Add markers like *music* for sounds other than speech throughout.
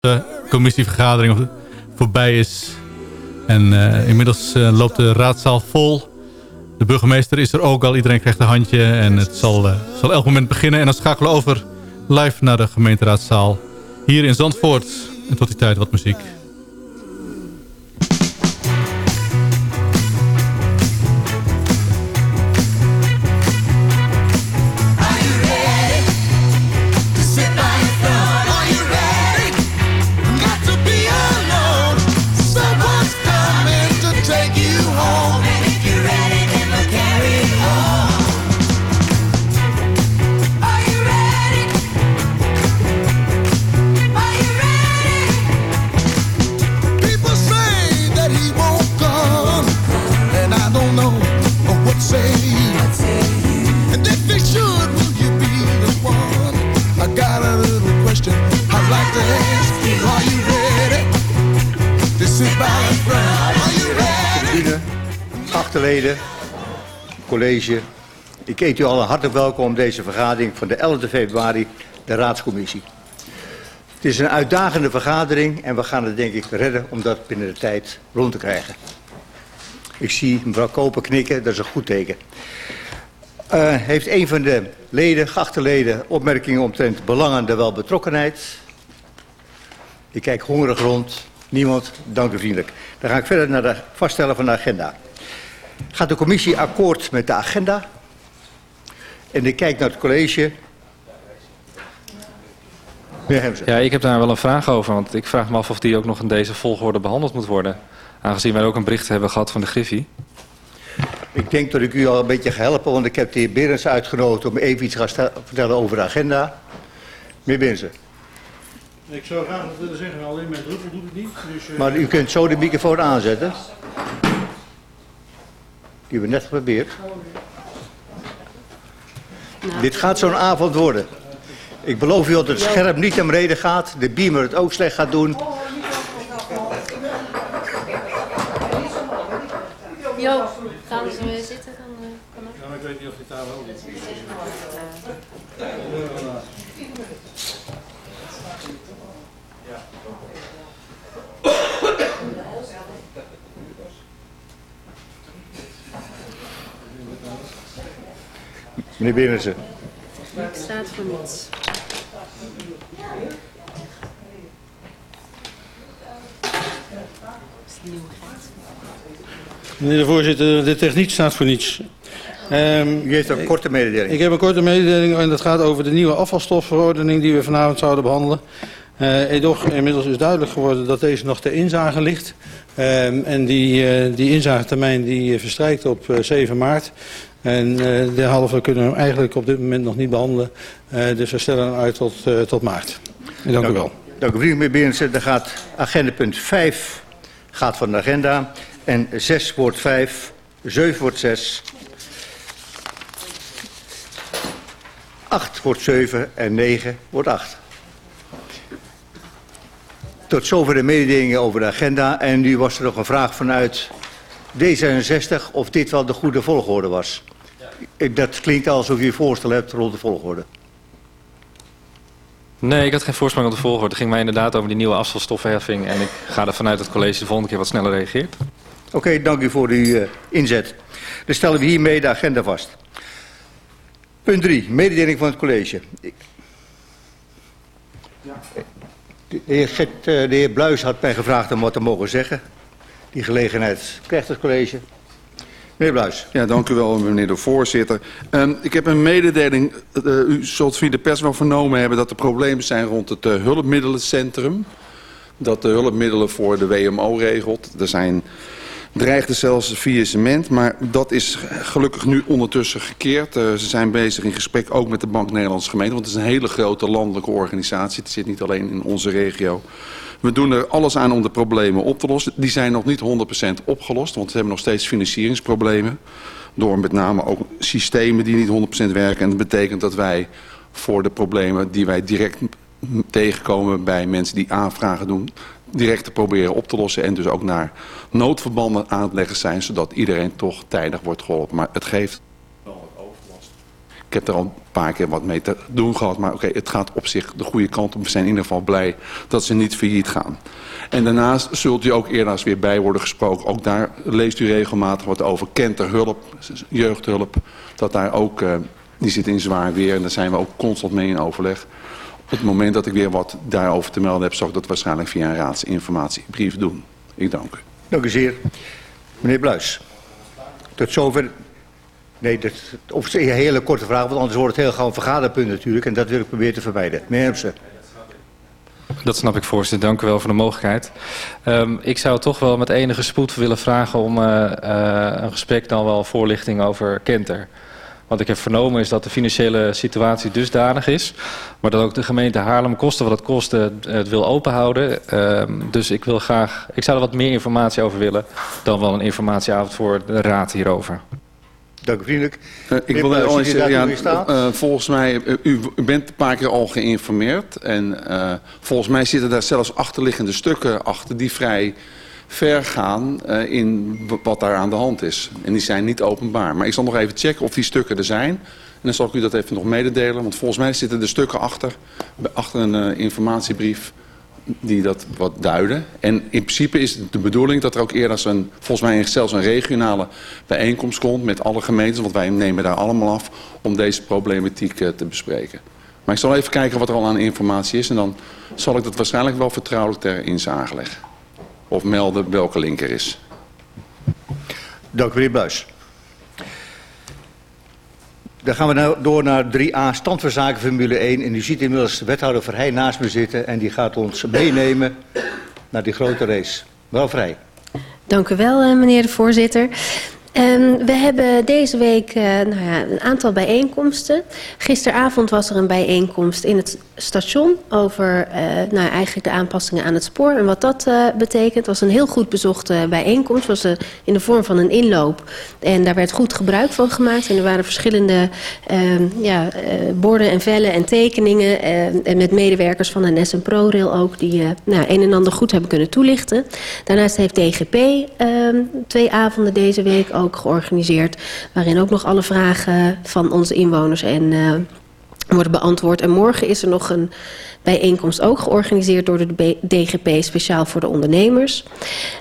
de commissievergadering voorbij is. En uh, inmiddels uh, loopt de raadzaal vol. De burgemeester is er ook al. Iedereen krijgt een handje. En het zal, uh, zal elk moment beginnen. En dan schakelen we over live naar de gemeenteraadzaal. Hier in Zandvoort. En tot die tijd wat muziek. Ik eet u allen hartelijk welkom deze vergadering van de 11 februari, de raadscommissie. Het is een uitdagende vergadering en we gaan het denk ik redden om dat binnen de tijd rond te krijgen. Ik zie mevrouw Koper knikken, dat is een goed teken. Uh, heeft een van de leden, geachte leden, opmerkingen omtrent belangende welbetrokkenheid? Ik kijk hongerig rond. Niemand? Dank u vriendelijk. Dan ga ik verder naar het vaststellen van de agenda. Gaat de commissie akkoord met de agenda? En ik kijk naar het college. Ja, ik heb daar wel een vraag over. Want ik vraag me af of die ook nog in deze volgorde behandeld moet worden. Aangezien wij ook een bericht hebben gehad van de Griffie. Ik denk dat ik u al een beetje ga helpen. Want ik heb de heer Berens uitgenodigd om even iets te vertellen over de agenda. Meneer Berensen. Ik zou graag wat willen zeggen, alleen met druppel doe ik niet. Dus, uh... Maar u kunt zo de microfoon aanzetten. Die hebben we net geprobeerd. Nou. Dit gaat zo'n avond worden. Ik beloof u dat het scherm niet naar beneden gaat. De beamer het ook slecht gaat doen. Jo, gaan we zitten? Dan, uh, kan ook. Ja, ik weet niet of dit daar wel is. Meneer Berensen. Ik staat voor niets. Meneer de voorzitter, de techniek staat voor niets. Um, U heeft een korte mededeling. Ik heb een korte mededeling en dat gaat over de nieuwe afvalstofverordening die we vanavond zouden behandelen. Uh, edoch, inmiddels is duidelijk geworden dat deze nog ter inzage ligt. Um, en die, uh, die inzagetermijn die verstrijkt op uh, 7 maart. En uh, derhalve kunnen we hem eigenlijk op dit moment nog niet behandelen. Uh, dus we stellen hem uit tot, uh, tot maart. En dank, dank u wel. Dank u, meneer Berensen. Dan gaat agendapunt 5 gaat van de agenda. En 6 wordt 5, 7 wordt 6, 8 wordt 7 en 9 wordt 8. Tot zover de mededelingen over de agenda. En nu was er nog een vraag vanuit D66 of dit wel de goede volgorde was. Ja. Dat klinkt alsof u een voorstel hebt rond de volgorde. Nee, ik had geen voorspraak op de volgorde. Het ging mij inderdaad over die nieuwe afvalstoffenheffing. En ik ga ervan uit dat het college de volgende keer wat sneller reageert. Oké, okay, dank u voor uw uh, inzet. Dan stellen we hiermee de agenda vast. Punt 3, mededeling van het college. Ja. De, heer Zet, uh, de heer Bluis had mij gevraagd om wat te mogen zeggen. Die gelegenheid krijgt het college. Meneer Bluis. Ja, dank u wel, meneer de voorzitter. Um, ik heb een mededeling. Uh, u zult via de pers wel vernomen hebben dat er problemen zijn rond het uh, hulpmiddelencentrum. Dat de hulpmiddelen voor de WMO regelt. Er zijn dreigde zelfs faillissement, maar dat is gelukkig nu ondertussen gekeerd. Uh, ze zijn bezig in gesprek ook met de Bank Nederlandse Gemeente, want het is een hele grote landelijke organisatie. Het zit niet alleen in onze regio. We doen er alles aan om de problemen op te lossen. Die zijn nog niet 100% opgelost, want we hebben nog steeds financieringsproblemen. Door met name ook systemen die niet 100% werken. En dat betekent dat wij voor de problemen die wij direct tegenkomen bij mensen die aanvragen doen, direct te proberen op te lossen. En dus ook naar noodverbanden aan het leggen zijn, zodat iedereen toch tijdig wordt geholpen. Maar het geeft Ik heb er al een paar keer wat mee te doen gehad. Maar oké, het gaat op zich de goede kant op. We zijn in ieder geval blij dat ze niet failliet gaan. En daarnaast zult u ook eerder weer bij worden gesproken. Ook daar leest u regelmatig wat over kenterhulp, jeugdhulp. Dat daar ook, uh, die zit in zwaar weer. En daar zijn we ook constant mee in overleg. Op het moment dat ik weer wat daarover te melden heb... zal ik dat waarschijnlijk via een raadsinformatiebrief doen. Ik dank u. Dank u zeer. Meneer Bluis. Tot zover Nee, dat is een hele korte vraag, want anders wordt het heel gauw een vergaderpunt natuurlijk. En dat wil ik proberen te vermijden. Meneer. Dat snap ik, voorzitter. Dank u wel voor de mogelijkheid. Um, ik zou toch wel met enige spoed willen vragen om uh, een gesprek dan wel voorlichting over Kenter. Wat ik heb vernomen is dat de financiële situatie dusdanig is. Maar dat ook de gemeente Haarlem, kosten wat het kost, het wil openhouden. Um, dus ik wil graag, ik zou er wat meer informatie over willen dan wel een informatieavond voor de raad hierover. Dank u vriendelijk. Uh, ik wil alleen zeggen, ja, uh, volgens mij, uh, u, u, bent een paar keer al geïnformeerd. En volgens mij zitten daar zelfs achterliggende stukken achter die vrij ver gaan in wat daar aan de hand is. En die zijn niet openbaar. Maar ik zal nog even checken of die stukken er zijn. En dan zal ik u dat even nog mededelen. Want volgens mij zitten de stukken achter, achter een informatiebrief die dat wat duiden. En in principe is de bedoeling dat er ook eerder een, volgens mij zelfs een regionale bijeenkomst komt met alle gemeentes, want wij nemen daar allemaal af om deze problematiek uh, te bespreken. Maar ik zal even kijken wat er al aan informatie is en dan zal ik dat waarschijnlijk wel vertrouwelijk ter inzage leggen. Of melden welke link er is. Dank u meneer Buis. Dan gaan we nou door naar 3a, stand Formule 1. En u ziet inmiddels wethouder Verheij naast me zitten en die gaat ons meenemen naar die grote race. Wel vrij. Dank u wel, eh, meneer de voorzitter. Um, we hebben deze week uh, nou ja, een aantal bijeenkomsten. Gisteravond was er een bijeenkomst in het station over uh, nou, eigenlijk de aanpassingen aan het spoor. En wat dat uh, betekent, was een heel goed bezochte bijeenkomst. Was in de vorm van een inloop. En daar werd goed gebruik van gemaakt. En er waren verschillende ehm, ja, borden en vellen en tekeningen. en met medewerkers van NS en ProRail ook, die nou, een en ander goed hebben kunnen toelichten. Daarnaast heeft DGP ehm, twee avonden deze week ook georganiseerd. Waarin ook nog alle vragen van onze inwoners en, uh, worden beantwoord. En morgen is er nog een bijeenkomst ook georganiseerd door de DGP speciaal voor de ondernemers.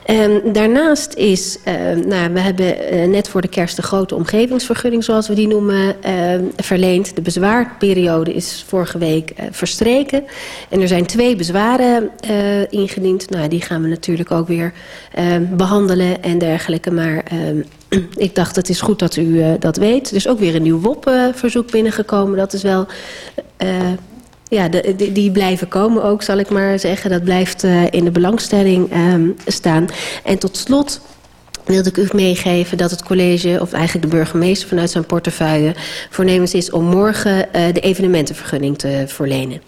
Um, daarnaast is, uh, nou, we hebben uh, net voor de kerst de grote omgevingsvergunning zoals we die noemen uh, verleend. De bezwaarperiode is vorige week uh, verstreken en er zijn twee bezwaren ingediend. Nou, die gaan we natuurlijk ook weer behandelen en dergelijke, maar... *clears throat* Ik dacht, het is goed dat u uh, dat weet. Er is ook weer een nieuw WOP-verzoek binnengekomen. Dat is wel... Uh, ja, die blijven komen ook, zal ik maar zeggen. Dat blijft uh, in de belangstelling um, staan. En tot slot wilde ik u meegeven dat het college, of eigenlijk de burgemeester vanuit zijn portefeuille, voornemens is om morgen de evenementenvergunning te verlenen.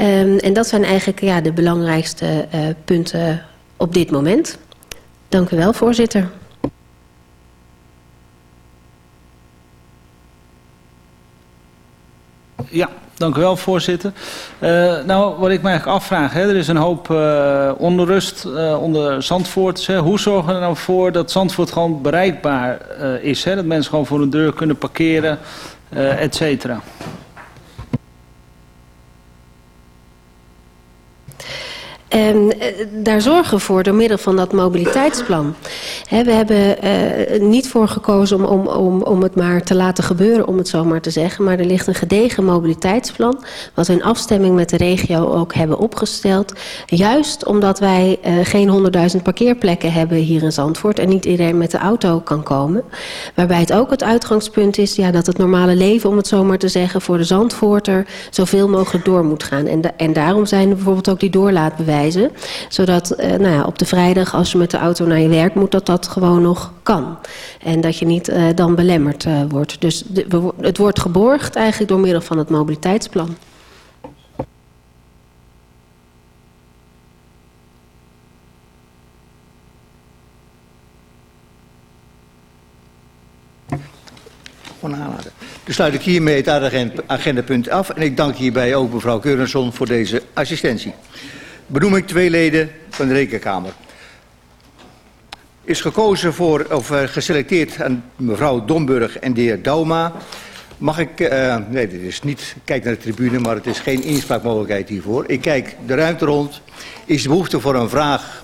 Um, en dat zijn eigenlijk ja, de belangrijkste punten op dit moment. Dank u wel, voorzitter. Ja, dank u wel, voorzitter. Uh, nou, wat ik me eigenlijk afvraag, hè, er is een hoop uh, onrust uh, onder Zandvoort. Hoe zorgen we er nou voor dat Zandvoort gewoon bereikbaar is? Hè? Dat mensen gewoon voor een deur kunnen parkeren, et cetera. Um, daar zorgen we voor door middel van dat mobiliteitsplan. We hebben uh, niet voor gekozen om, om, om, om het maar te laten gebeuren, om het zo maar te zeggen. Maar er ligt een gedegen mobiliteitsplan, wat we in afstemming met de regio ook hebben opgesteld. Juist omdat wij uh, geen 100.000 parkeerplekken hebben hier in Zandvoort en niet iedereen met de auto kan komen. Waarbij het ook het uitgangspunt is ja, dat het normale leven, om het zo maar te zeggen, voor de Zandvoorter zoveel mogelijk door moet gaan. En, en daarom zijn er bijvoorbeeld ook die doorlaatbewijzen Zodat uh, nou ja, op de vrijdag als je met de auto naar je werk moet, dat dat gewoon nog kan. En dat je niet uh, dan belemmerd uh, wordt. Dus het wordt geborgd eigenlijk door middel van het mobiliteitsplan. Dus sluit ik hiermee het agendapunt af. En ik dank hierbij ook mevrouw Keurenson voor deze assistentie. Benoem ik twee leden van de Rekenkamer. Is gekozen voor, of uh, geselecteerd aan mevrouw Domburg en de heer Dauma Mag ik... Uh, nee, dit is niet... Kijk naar de tribune, maar het is geen inspraakmogelijkheid hiervoor. Ik kijk de ruimte rond. Is de behoefte voor een vraag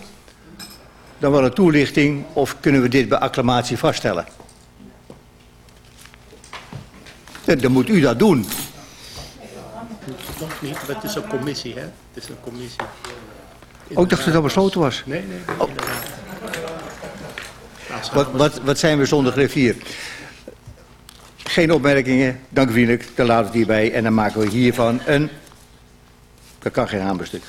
dan wel een toelichting... of kunnen we dit bij acclamatie vaststellen? Dan moet u dat doen. Het is een commissie, hè? Het is een commissie. Ook dacht dat het al besloten was? Nee, nee. Oh. Wat, wat, wat zijn we zonder griffier? Geen opmerkingen, dank vriendelijk. Dan laten we het hierbij en dan maken we hiervan een... Dat kan geen hamerstuk.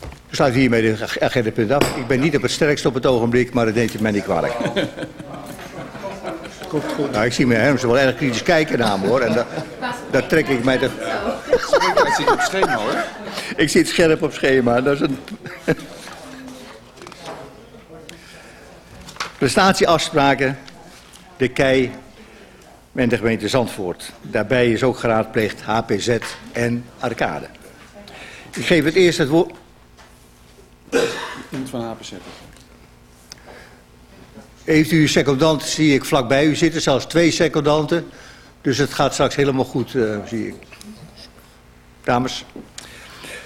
We sluiten hiermee de agendapunt af. Ik ben niet op het sterkst op het ogenblik, maar dat neemt u mij niet kwalijk. *laughs* Komt goed. Nou, ik zie mijn Hermsen wel erg kritisch kijken naar hem, hoor. En daar trek ik mij de... Ik zit op schema, hoor. Ik zit scherp op schema. Dat is een... Prestatieafspraken, de KEI en de gemeente Zandvoort. Daarbij is ook geraadpleegd HPZ en Arcade. Ik geef het eerst het woord... Iemand van HPZ. Heeft u secondant, zie ik vlakbij u zitten, zelfs twee secondanten. Dus het gaat straks helemaal goed, uh, zie ik. Dames.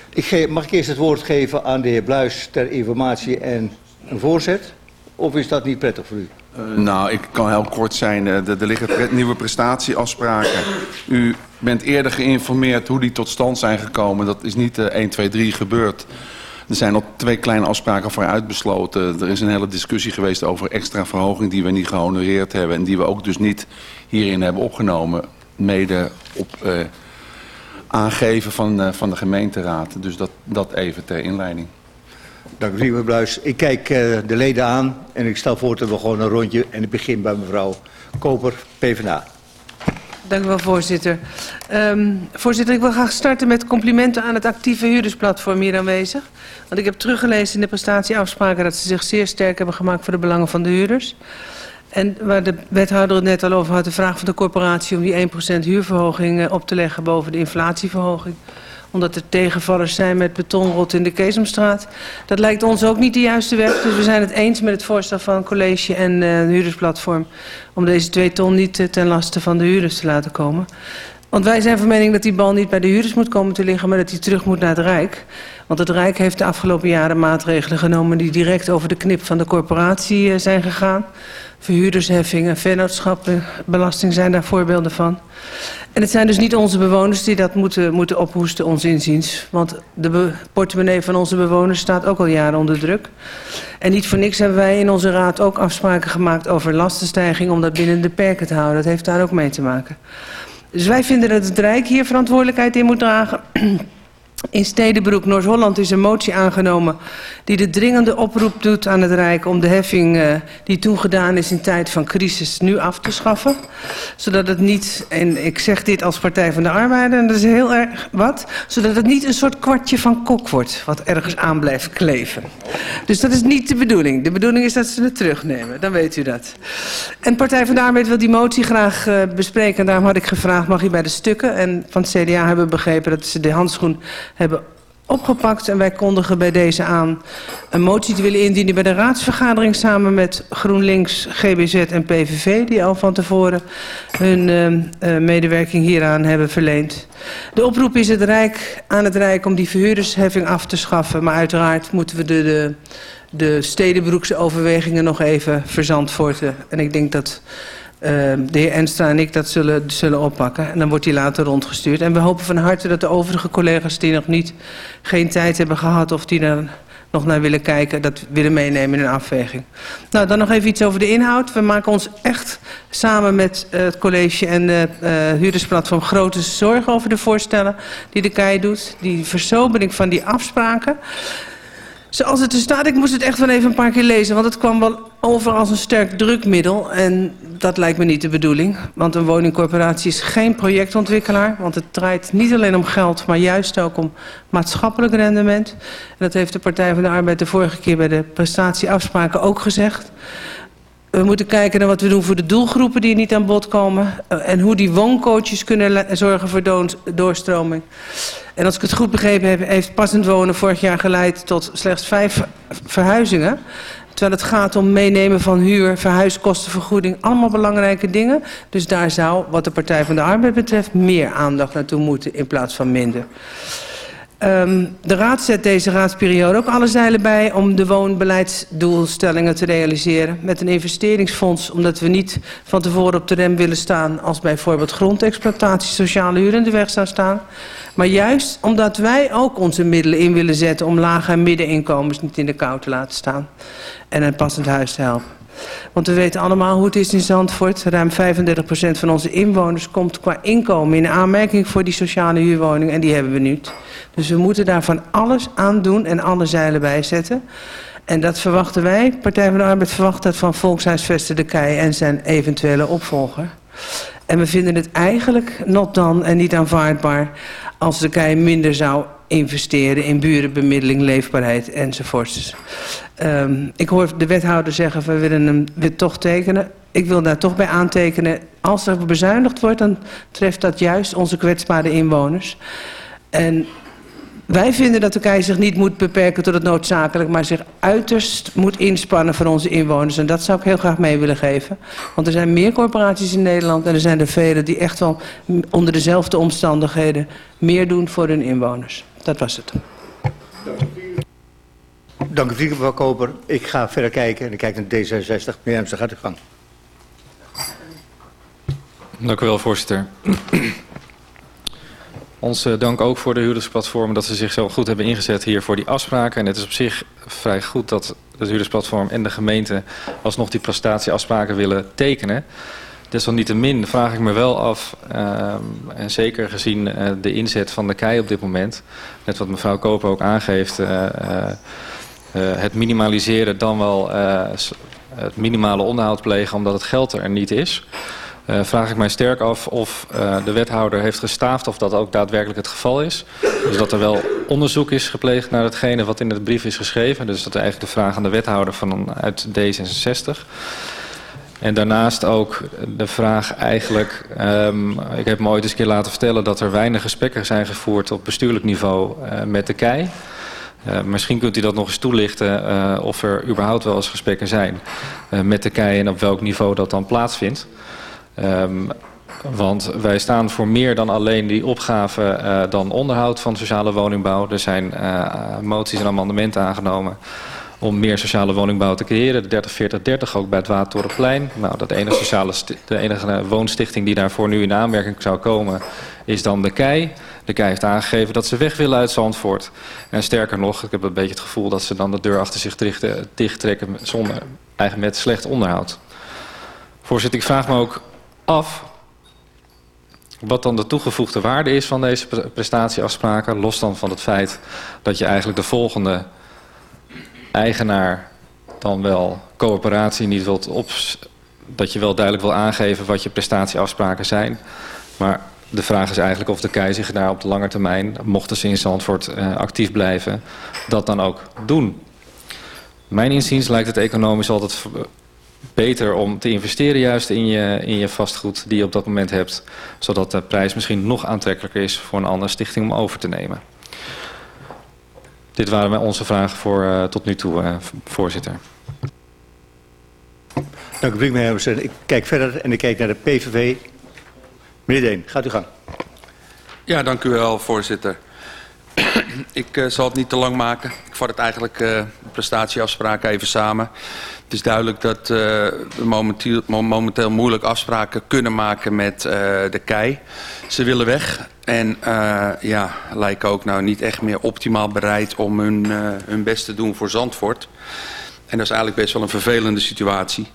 Ik mag ik eerst het woord geven aan de heer Bluis ter informatie en een voorzet? Of is dat niet prettig voor u? Uh, nou, ik kan heel kort zijn. Uh, er, liggen nieuwe prestatieafspraken. U bent eerder geïnformeerd hoe die tot stand zijn gekomen. Dat is niet uh, 1, 2, 3 gebeurd. Er zijn al twee kleine afspraken voor uitbesloten. Er is een hele discussie geweest over extra verhoging die we niet gehonoreerd hebben. En die we ook dus niet hierin hebben opgenomen. Mede op uh, aangeven van, uh, van de gemeenteraad. Dus dat, dat even ter inleiding. Dank u, meneer Bluis. Ik kijk uh, de leden aan en ik stel voor dat we gewoon een rondje... en ik begin bij mevrouw Koper, PvdA. Dank u wel, voorzitter. Um, voorzitter, ik wil graag starten met complimenten aan het actieve huurdersplatform hier aanwezig. Want ik heb teruggelezen in de prestatieafspraken dat ze zich zeer sterk hebben gemaakt voor de belangen van de huurders. En waar de wethouder het net al over had, de vraag van de corporatie om die 1% huurverhoging op te leggen boven de inflatieverhoging omdat er tegenvallers zijn met betonrot in de Keesomstraat. Dat lijkt ons ook niet de juiste weg. Dus we zijn het eens met het voorstel van college en uh, huurdersplatform... om deze twee ton niet uh, ten laste van de huurders te laten komen. Want wij zijn van mening dat die bal niet bij de huurders moet komen te liggen... maar dat die terug moet naar het Rijk. Want het Rijk heeft de afgelopen jaren maatregelen genomen... die direct over de knip van de corporatie uh, zijn gegaan. Verhuurdersheffingen, vennootschappenbelasting zijn daar voorbeelden van. En het zijn dus niet onze bewoners die dat moeten, moeten ophoesten, ons inziens. Want de portemonnee van onze bewoners staat ook al jaren onder druk. En niet voor niks hebben wij in onze raad ook afspraken gemaakt over lastenstijging... om dat binnen de perken te houden. Dat heeft daar ook mee te maken. Dus wij vinden dat het Rijk hier verantwoordelijkheid in moet dragen... In Stedenbroek, Noord-Holland, is een motie aangenomen die de dringende oproep doet aan het Rijk om de heffing uh, die toen gedaan is in tijd van crisis nu af te schaffen. Zodat het niet, en ik zeg dit als Partij van de Arbeid, en dat is heel erg wat, zodat het niet een soort kwartje van kok wordt wat ergens aan blijft kleven. Dus dat is niet de bedoeling. De bedoeling is dat ze het terugnemen, dan weet u dat. En Partij van de Arbeid wil die motie graag uh, bespreken en daarom had ik gevraagd, mag hij bij de stukken? En van het CDA hebben we begrepen dat ze de handschoen hebben opgepakt en wij kondigen bij deze aan een motie te willen indienen bij de raadsvergadering samen met GroenLinks, GBZ en PVV die al van tevoren hun uh, uh, medewerking hieraan hebben verleend. De oproep is het Rijk, aan het Rijk om die verhuurdersheffing af te schaffen, maar uiteraard moeten we de, de, de stedenbroekse overwegingen nog even verzandvoorten. En ik denk dat de heer Enstra en ik dat zullen, zullen oppakken. En dan wordt die later rondgestuurd. En we hopen van harte dat de overige collega's die nog niet geen tijd hebben gehad... of die er nog naar willen kijken, dat willen meenemen in een afweging. Nou, dan nog even iets over de inhoud. We maken ons echt samen met uh, het college en de uh, huurdersplatform grote zorgen over de voorstellen die de KEI doet. Die versobering van die afspraken. Zoals het er staat, ik moest het echt wel even een paar keer lezen... want het kwam wel over als een sterk drukmiddel... en dat lijkt me niet de bedoeling. Want een woningcorporatie is geen projectontwikkelaar... want het draait niet alleen om geld... maar juist ook om maatschappelijk rendement. En dat heeft de Partij van de Arbeid de vorige keer... bij de prestatieafspraken ook gezegd. We moeten kijken naar wat we doen voor de doelgroepen die niet aan bod komen. En hoe die wooncoaches kunnen zorgen voor doorstroming. En als ik het goed begrepen heb, heeft passend wonen vorig jaar geleid tot slechts vijf verhuizingen. Terwijl het gaat om meenemen van huur, verhuiskostenvergoeding, allemaal belangrijke dingen. Dus daar zou, wat de Partij van de Arbeid betreft, meer aandacht naartoe moeten in plaats van minder. Um, de Raad zet deze raadsperiode ook alle zeilen bij om de woonbeleidsdoelstellingen te realiseren. Met een investeringsfonds, omdat we niet van tevoren op de rem willen staan als bijvoorbeeld grondexploitatie, sociale huur in de weg zou staan. Maar juist omdat wij ook onze middelen in willen zetten om lage en middeninkomens niet in de kou te laten staan. En een passend huis te helpen. Want we weten allemaal hoe het is in Zandvoort. Ruim 35% van onze inwoners komt qua inkomen in aanmerking voor die sociale huurwoning. En die hebben we niet. Dus we moeten daar van alles aan doen en alle zeilen bijzetten. En dat verwachten wij. Partij van de Arbeid verwacht dat van Volkshuisvesten de Kei en zijn eventuele opvolger. En we vinden het eigenlijk not dan en niet aanvaardbaar als de KEI minder zou investeren in burenbemiddeling, leefbaarheid enzovoorts. Um, ik hoor de wethouder zeggen, we willen hem weer toch tekenen. Ik wil daar toch bij aantekenen, als er bezuinigd wordt, dan treft dat juist onze kwetsbare inwoners. En wij vinden dat Turkije zich niet moet beperken tot het noodzakelijk... maar zich uiterst moet inspannen voor onze inwoners. En dat zou ik heel graag mee willen geven. Want er zijn meer corporaties in Nederland... en er zijn er vele die echt wel onder dezelfde omstandigheden... meer doen voor hun inwoners. Dat was het. Dank u, mevrouw Koper. Ik ga verder kijken en ik kijk naar D66. Meneer Emster, gaat u gang. Dank u wel, voorzitter. Ons dank ook voor de huurdersplatform dat ze zich zo goed hebben ingezet hier voor die afspraken. En het is op zich vrij goed dat het huurdersplatform en de gemeente alsnog die prestatieafspraken willen tekenen. Desalniettemin vraag ik me wel af, uh, en zeker gezien uh, de inzet van de KEI op dit moment, net wat mevrouw Koper ook aangeeft, uh, het minimaliseren dan wel het minimale onderhoud plegen omdat het geld er niet is. Uh, vraag ik mij sterk af of uh, de wethouder heeft gestaafd of dat ook daadwerkelijk het geval is. Dus dat er wel onderzoek is gepleegd naar hetgene wat in het brief is geschreven. Dus dat is eigenlijk de vraag aan de wethouder vanuit D66. En daarnaast ook de vraag eigenlijk, um, ik heb me ooit eens een keer laten vertellen dat er weinig gesprekken zijn gevoerd op bestuurlijk niveau uh, met de KEI. Uh, misschien kunt u dat nog eens toelichten uh, of er überhaupt wel eens gesprekken zijn met de KEI en op welk niveau dat dan plaatsvindt. Um, want wij staan voor meer dan alleen die opgave dan onderhoud van sociale woningbouw. Er zijn moties en amendementen aangenomen om meer sociale woningbouw te creëren. De 30-40-30 ook bij het Watertorenplein. Nou, dat enige, sociale de enige woonstichting die daarvoor nu in aanmerking zou komen is dan de KEI. De KEI heeft aangegeven dat ze weg willen uit Zandvoort. En sterker nog, ik heb een beetje het gevoel dat ze dan de deur achter zich dicht trekken zonder, eigenlijk met slecht onderhoud. Voorzitter, ik vraag me ook af wat dan de toegevoegde waarde is van deze prestatieafspraken. Los dan van het feit dat je eigenlijk de volgende eigenaar dan wel coöperatie niet wilt op... dat je wel duidelijk wil aangeven wat je prestatieafspraken zijn. Maar de vraag is eigenlijk of de KEI zich daar op de lange termijn... mochten ze in Zandvoort uh, actief blijven, dat dan ook doen. Mijn inziens lijkt het economisch altijd beter om te investeren juist in je, in je vastgoed die je op dat moment hebt. Zodat de prijs misschien nog aantrekkelijker is voor een andere stichting om over te nemen. Dit waren onze vragen voor uh, tot nu toe, uh, voorzitter. Dank u, meneer. Ik kijk verder en ik kijk naar de PVV. Meneer Deen, gaat u gang. Ja, dank u wel, voorzitter. *coughs* ik uh, zal het niet te lang maken. Ik vat het eigenlijk de prestatieafspraken even samen. Het is duidelijk dat uh, we momenteel, momenteel moeilijk afspraken kunnen maken met uh, de KEI. Ze willen weg en uh, ja, lijken ook nou niet echt meer optimaal bereid om hun, hun best te doen voor Zandvoort. En dat is eigenlijk best wel een vervelende situatie.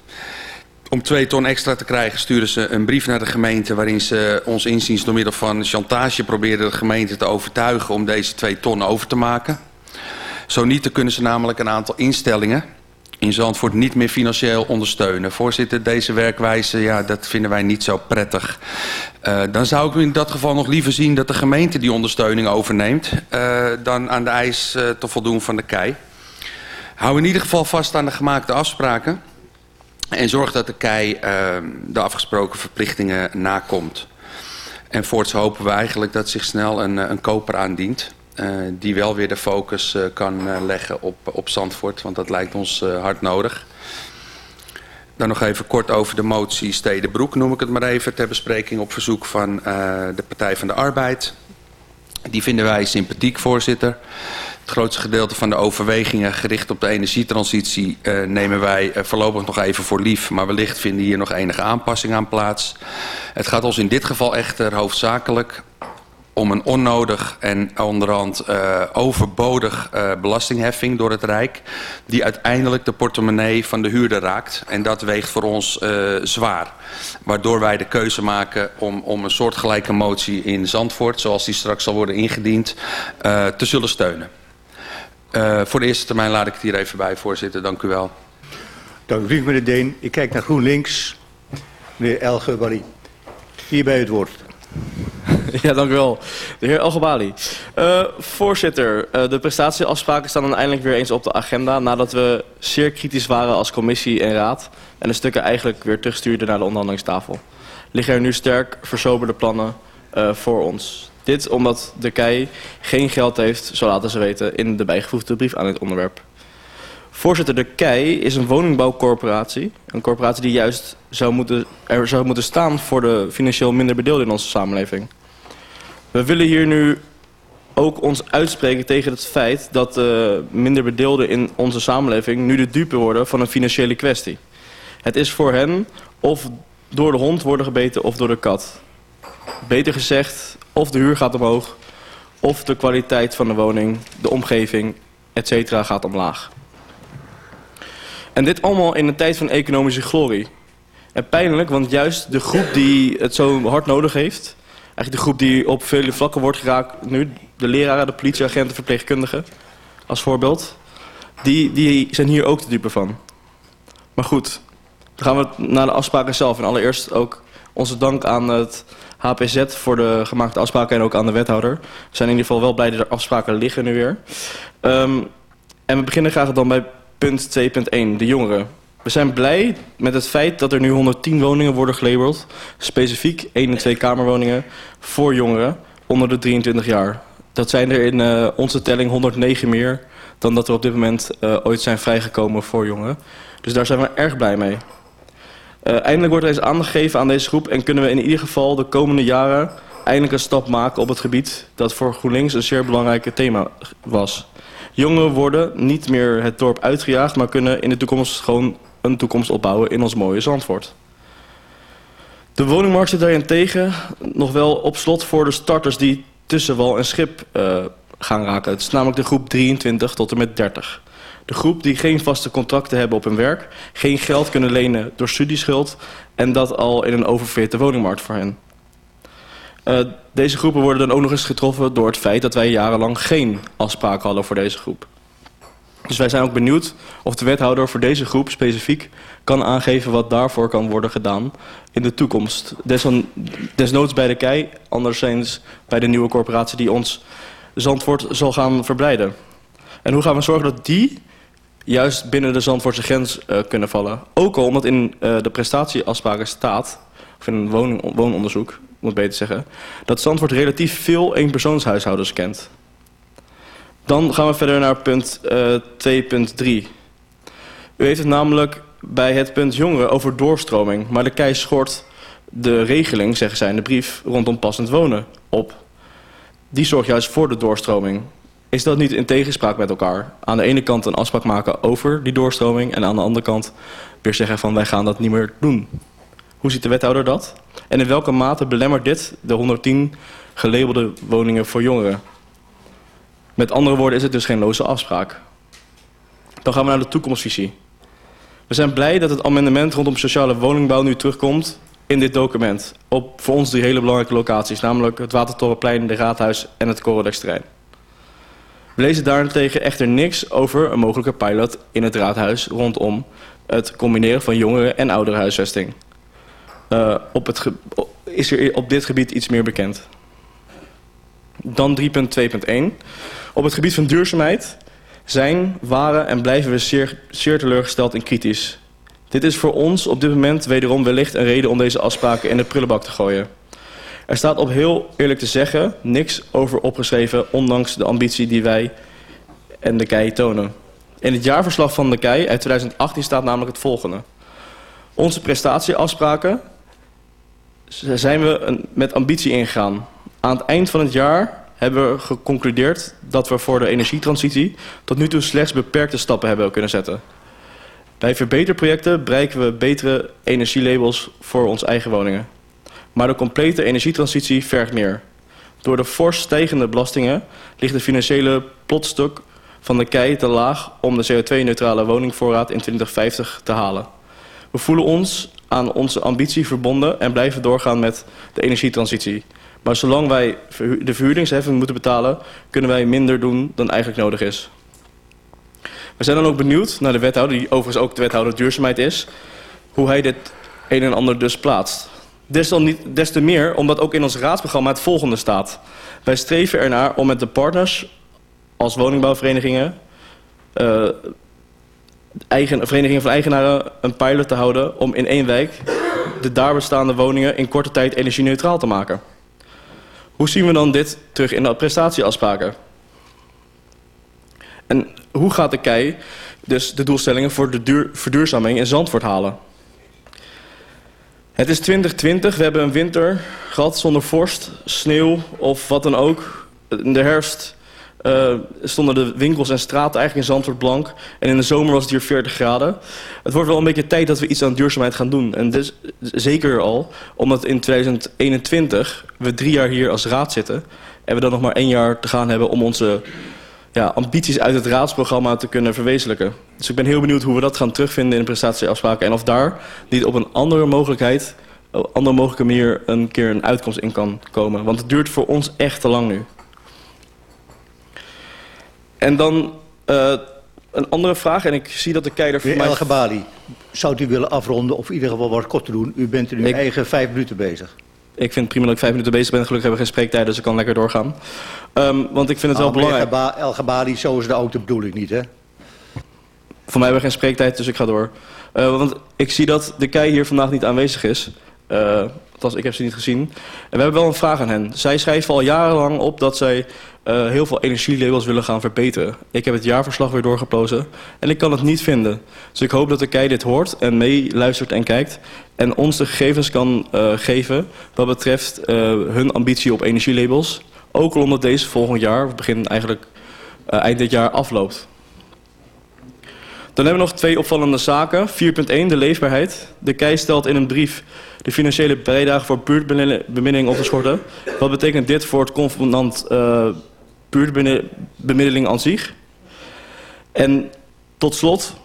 Om twee ton extra te krijgen sturen ze een brief naar de gemeente... waarin ze ons inziens door middel van chantage probeerden de gemeente te overtuigen... om deze twee ton over te maken. Zo niet, dan kunnen ze namelijk een aantal instellingen in Zandvoort niet meer financieel ondersteunen. Voorzitter, deze werkwijze, ja, dat vinden wij niet zo prettig. Uh, dan zou ik in dat geval nog liever zien dat de gemeente die ondersteuning overneemt... Uh, dan aan de eis uh, te voldoen van de KEI. Hou in ieder geval vast aan de gemaakte afspraken... en zorg dat de KEI de afgesproken verplichtingen nakomt. En voorts hopen we eigenlijk dat zich snel een, een koper aandient... Uh, die wel weer de focus uh, kan leggen op, op Zandvoort. Want dat lijkt ons hard nodig. Dan nog even kort over de motie Stedenbroek, noem ik het maar even, ter bespreking op verzoek van de Partij van de Arbeid. Die vinden wij sympathiek, voorzitter. Het grootste gedeelte van de overwegingen gericht op de energietransitie uh, nemen wij uh, voorlopig nog even voor lief. Maar wellicht vinden hier nog enige aanpassing aan plaats. Het gaat ons in dit geval echter hoofdzakelijk om een onnodig en onderhand uh, overbodig belastingheffing door het Rijk... die uiteindelijk de portemonnee van de huurder raakt. En dat weegt voor ons zwaar. Waardoor wij de keuze maken om, om een soortgelijke motie in Zandvoort... zoals die straks zal worden ingediend, te zullen steunen. Voor de eerste termijn laat ik het hier even bij, voorzitter. Dank u wel. Dank u, meneer Deen. Ik kijk naar GroenLinks. Meneer Elge Barry. Hierbij het woord. *laughs* Ja, dank u wel. De heer Algebali. Uh, voorzitter, uh, de prestatieafspraken staan dan eindelijk weer eens op de agenda... nadat we zeer kritisch waren als commissie en raad... en de stukken eigenlijk weer terugstuurden naar de onderhandelingstafel. Liggen er nu sterk verzoberde plannen uh, voor ons. Dit omdat de KEI geen geld heeft, zo laten ze weten... in de bijgevoegde brief aan dit onderwerp. Voorzitter, de KEI is een woningbouwcorporatie. Een corporatie die juist zou moeten, zou moeten staan voor de financieel minder bedeelden in onze samenleving. We willen hier nu ook ons uitspreken tegen het feit dat de minder bedeelden in onze samenleving nu de dupe worden van een financiële kwestie. Het is voor hen of door de hond worden gebeten of door de kat. Beter gezegd, of de huur gaat omhoog, of de kwaliteit van de woning, de omgeving, etc. gaat omlaag. En dit allemaal in een tijd van economische glorie. En pijnlijk, want juist de groep die het zo hard nodig heeft... eigenlijk de groep die op vele vlakken wordt geraakt nu... de leraren, de politieagenten, verpleegkundigen als voorbeeld... Die, die zijn hier ook de dupe van. Maar goed, dan gaan we naar de afspraken zelf. En allereerst ook onze dank aan het HPZ voor de gemaakte afspraken... en ook aan de wethouder. We zijn in ieder geval wel blij dat er afspraken liggen nu weer. Um, en we beginnen graag dan bij punt 2.1, de jongeren. We zijn blij met het feit dat er nu 110 woningen worden gelabeld. Specifiek 1 en 2 kamerwoningen voor jongeren onder de 23 jaar. Dat zijn er in uh, onze telling 109 meer dan dat er op dit moment uh, ooit zijn vrijgekomen voor jongeren. Dus daar zijn we erg blij mee. Uh, eindelijk wordt er eens aandacht gegeven aan deze groep... en kunnen we in ieder geval de komende jaren eindelijk een stap maken op het gebied... dat voor GroenLinks een zeer belangrijk thema was. Jongeren worden niet meer het dorp uitgejaagd... maar kunnen in de toekomst gewoon een toekomst opbouwen in ons mooie Zandvoort. De woningmarkt zit daarentegen nog wel op slot voor de starters die tussen wal en schip uh, gaan raken. Het is namelijk de groep 23 tot en met 30. De groep die geen vaste contracten hebben op hun werk, geen geld kunnen lenen door studieschuld en dat al in een oververhitte woningmarkt voor hen. Uh, deze groepen worden dan ook nog eens getroffen door het feit dat wij jarenlang geen afspraken hadden voor deze groep. Dus wij zijn ook benieuwd of de wethouder voor deze groep specifiek kan aangeven wat daarvoor kan worden gedaan in de toekomst. Desnoods bij de KEI, anderszins bij de nieuwe corporatie die ons Zandvoort zal gaan verbreiden. En hoe gaan we zorgen dat die juist binnen de Zandvoortse grens uh, kunnen vallen? Ook al omdat in uh, de prestatieafspraken staat, of in een woning, woononderzoek, moet beter zeggen, dat Zandvoort relatief veel eenpersoonshuishoudens kent. Dan gaan we verder naar punt uh, 2.3. U heeft het namelijk bij het punt jongeren over doorstroming, maar de KEI schort de regeling, zeggen zij in de brief, rondom passend wonen op. Die zorgt juist voor de doorstroming. Is dat niet in tegenspraak met elkaar? Aan de ene kant een afspraak maken over die doorstroming... en aan de andere kant weer zeggen van wij gaan dat niet meer doen. Hoe ziet de wethouder dat? En in welke mate belemmert dit de 110 gelabelde woningen voor jongeren? Met andere woorden is het dus geen loze afspraak. Dan gaan we naar de toekomstvisie. We zijn blij dat het amendement rondom sociale woningbouw nu terugkomt in dit document. Op voor ons drie hele belangrijke locaties, namelijk het Watertorenplein, de Raadhuis en het Corodex-terrein. We lezen daarentegen echter niks over een mogelijke pilot in het Raadhuis rondom het combineren van jongeren- en ouderenhuisvesting. Uh, op het is er op dit gebied iets meer bekend. Dan 3.2.1. Op het gebied van duurzaamheid zijn, waren en blijven we zeer, zeer teleurgesteld en kritisch. Dit is voor ons op dit moment wederom wellicht een reden om deze afspraken in de prullenbak te gooien. Er staat op heel eerlijk te zeggen niks over opgeschreven, ondanks de ambitie die wij en de KEI tonen. In het jaarverslag van de KEI uit 2018 staat namelijk het volgende. Onze prestatieafspraken zijn we met ambitie ingegaan. Aan het eind van het jaar hebben we geconcludeerd dat we voor de energietransitie tot nu toe slechts beperkte stappen hebben kunnen zetten. Bij verbeterprojecten bereiken we betere energielabels voor onze eigen woningen. Maar de complete energietransitie vergt meer. Door de fors stijgende belastingen ligt de financiële plotstuk van de kei te laag om de CO2-neutrale woningvoorraad in 2050 te halen. We voelen ons aan onze ambitie verbonden en blijven doorgaan met de energietransitie. Maar zolang wij de verhuurdingsheffing moeten betalen, kunnen wij minder doen dan eigenlijk nodig is. We zijn dan ook benieuwd naar de wethouder, die overigens ook de wethouder duurzaamheid is, hoe hij dit een en ander dus plaatst. Des, te meer omdat ook in ons raadsprogramma het volgende staat. Wij streven ernaar om met de partners als woningbouwverenigingen, uh, eigen, verenigingen van eigenaren een pilot te houden om in één wijk de daar bestaande woningen in korte tijd energie-neutraal te maken. Hoe zien we dan dit terug in de prestatieafspraken? En hoe gaat de KEI dus de doelstellingen voor de duur, verduurzaming in Zandvoort halen? Het is 2020, we hebben een winter gehad zonder vorst, sneeuw of wat dan ook. In de herfst uh, stonden de winkels en straten eigenlijk in Zandvoort blank. En in de zomer was het hier 40 graden. Het wordt wel een beetje tijd dat we iets aan duurzaamheid gaan doen. En dus zeker al, omdat in 2021 we drie jaar hier als raad zitten... en we dan nog maar één jaar te gaan hebben om onze ja, ambities uit het raadsprogramma te kunnen verwezenlijken. Dus ik ben heel benieuwd hoe we dat gaan terugvinden in de prestatieafspraken... en of daar niet op een andere mogelijkheid, op een andere mogelijke manier... een keer een uitkomst in kan komen. Want het duurt voor ons echt te lang nu. En dan uh, een andere vraag, en ik zie dat de keider voor mij... Elgebali, zou u willen afronden of in ieder geval wat korter doen? U bent in uw ik... eigen vijf minuten bezig. Ik vind het prima dat ik vijf minuten bezig ben. Gelukkig hebben we geen spreektijd, dus ik kan lekker doorgaan. Um, want ik vind het wel nou, belangrijk... El Gabali, zo is de ook de bedoeling niet, hè? Voor mij hebben we geen spreektijd, dus ik ga door. Uh, want ik zie dat de kei hier vandaag niet aanwezig is. Uh, althans, ik heb ze niet gezien. En we hebben wel een vraag aan hen. Zij schrijven al jarenlang op dat zij uh, heel veel energielabels willen gaan verbeteren. Ik heb het jaarverslag weer doorgeplozen en ik kan het niet vinden. Dus ik hoop dat de KEI dit hoort en meeluistert en kijkt... en ons de gegevens kan uh, geven wat betreft uh, hun ambitie op energielabels. Ook al omdat deze volgend jaar, begin eigenlijk eind dit jaar, afloopt. Dan hebben we nog twee opvallende zaken. 4.1, de leefbaarheid. De KEI stelt in een brief de financiële bijdrage voor buurtbemiddeling op te schorten. Wat betekent dit voor het convenant buurtbemiddeling aan zich. En tot slot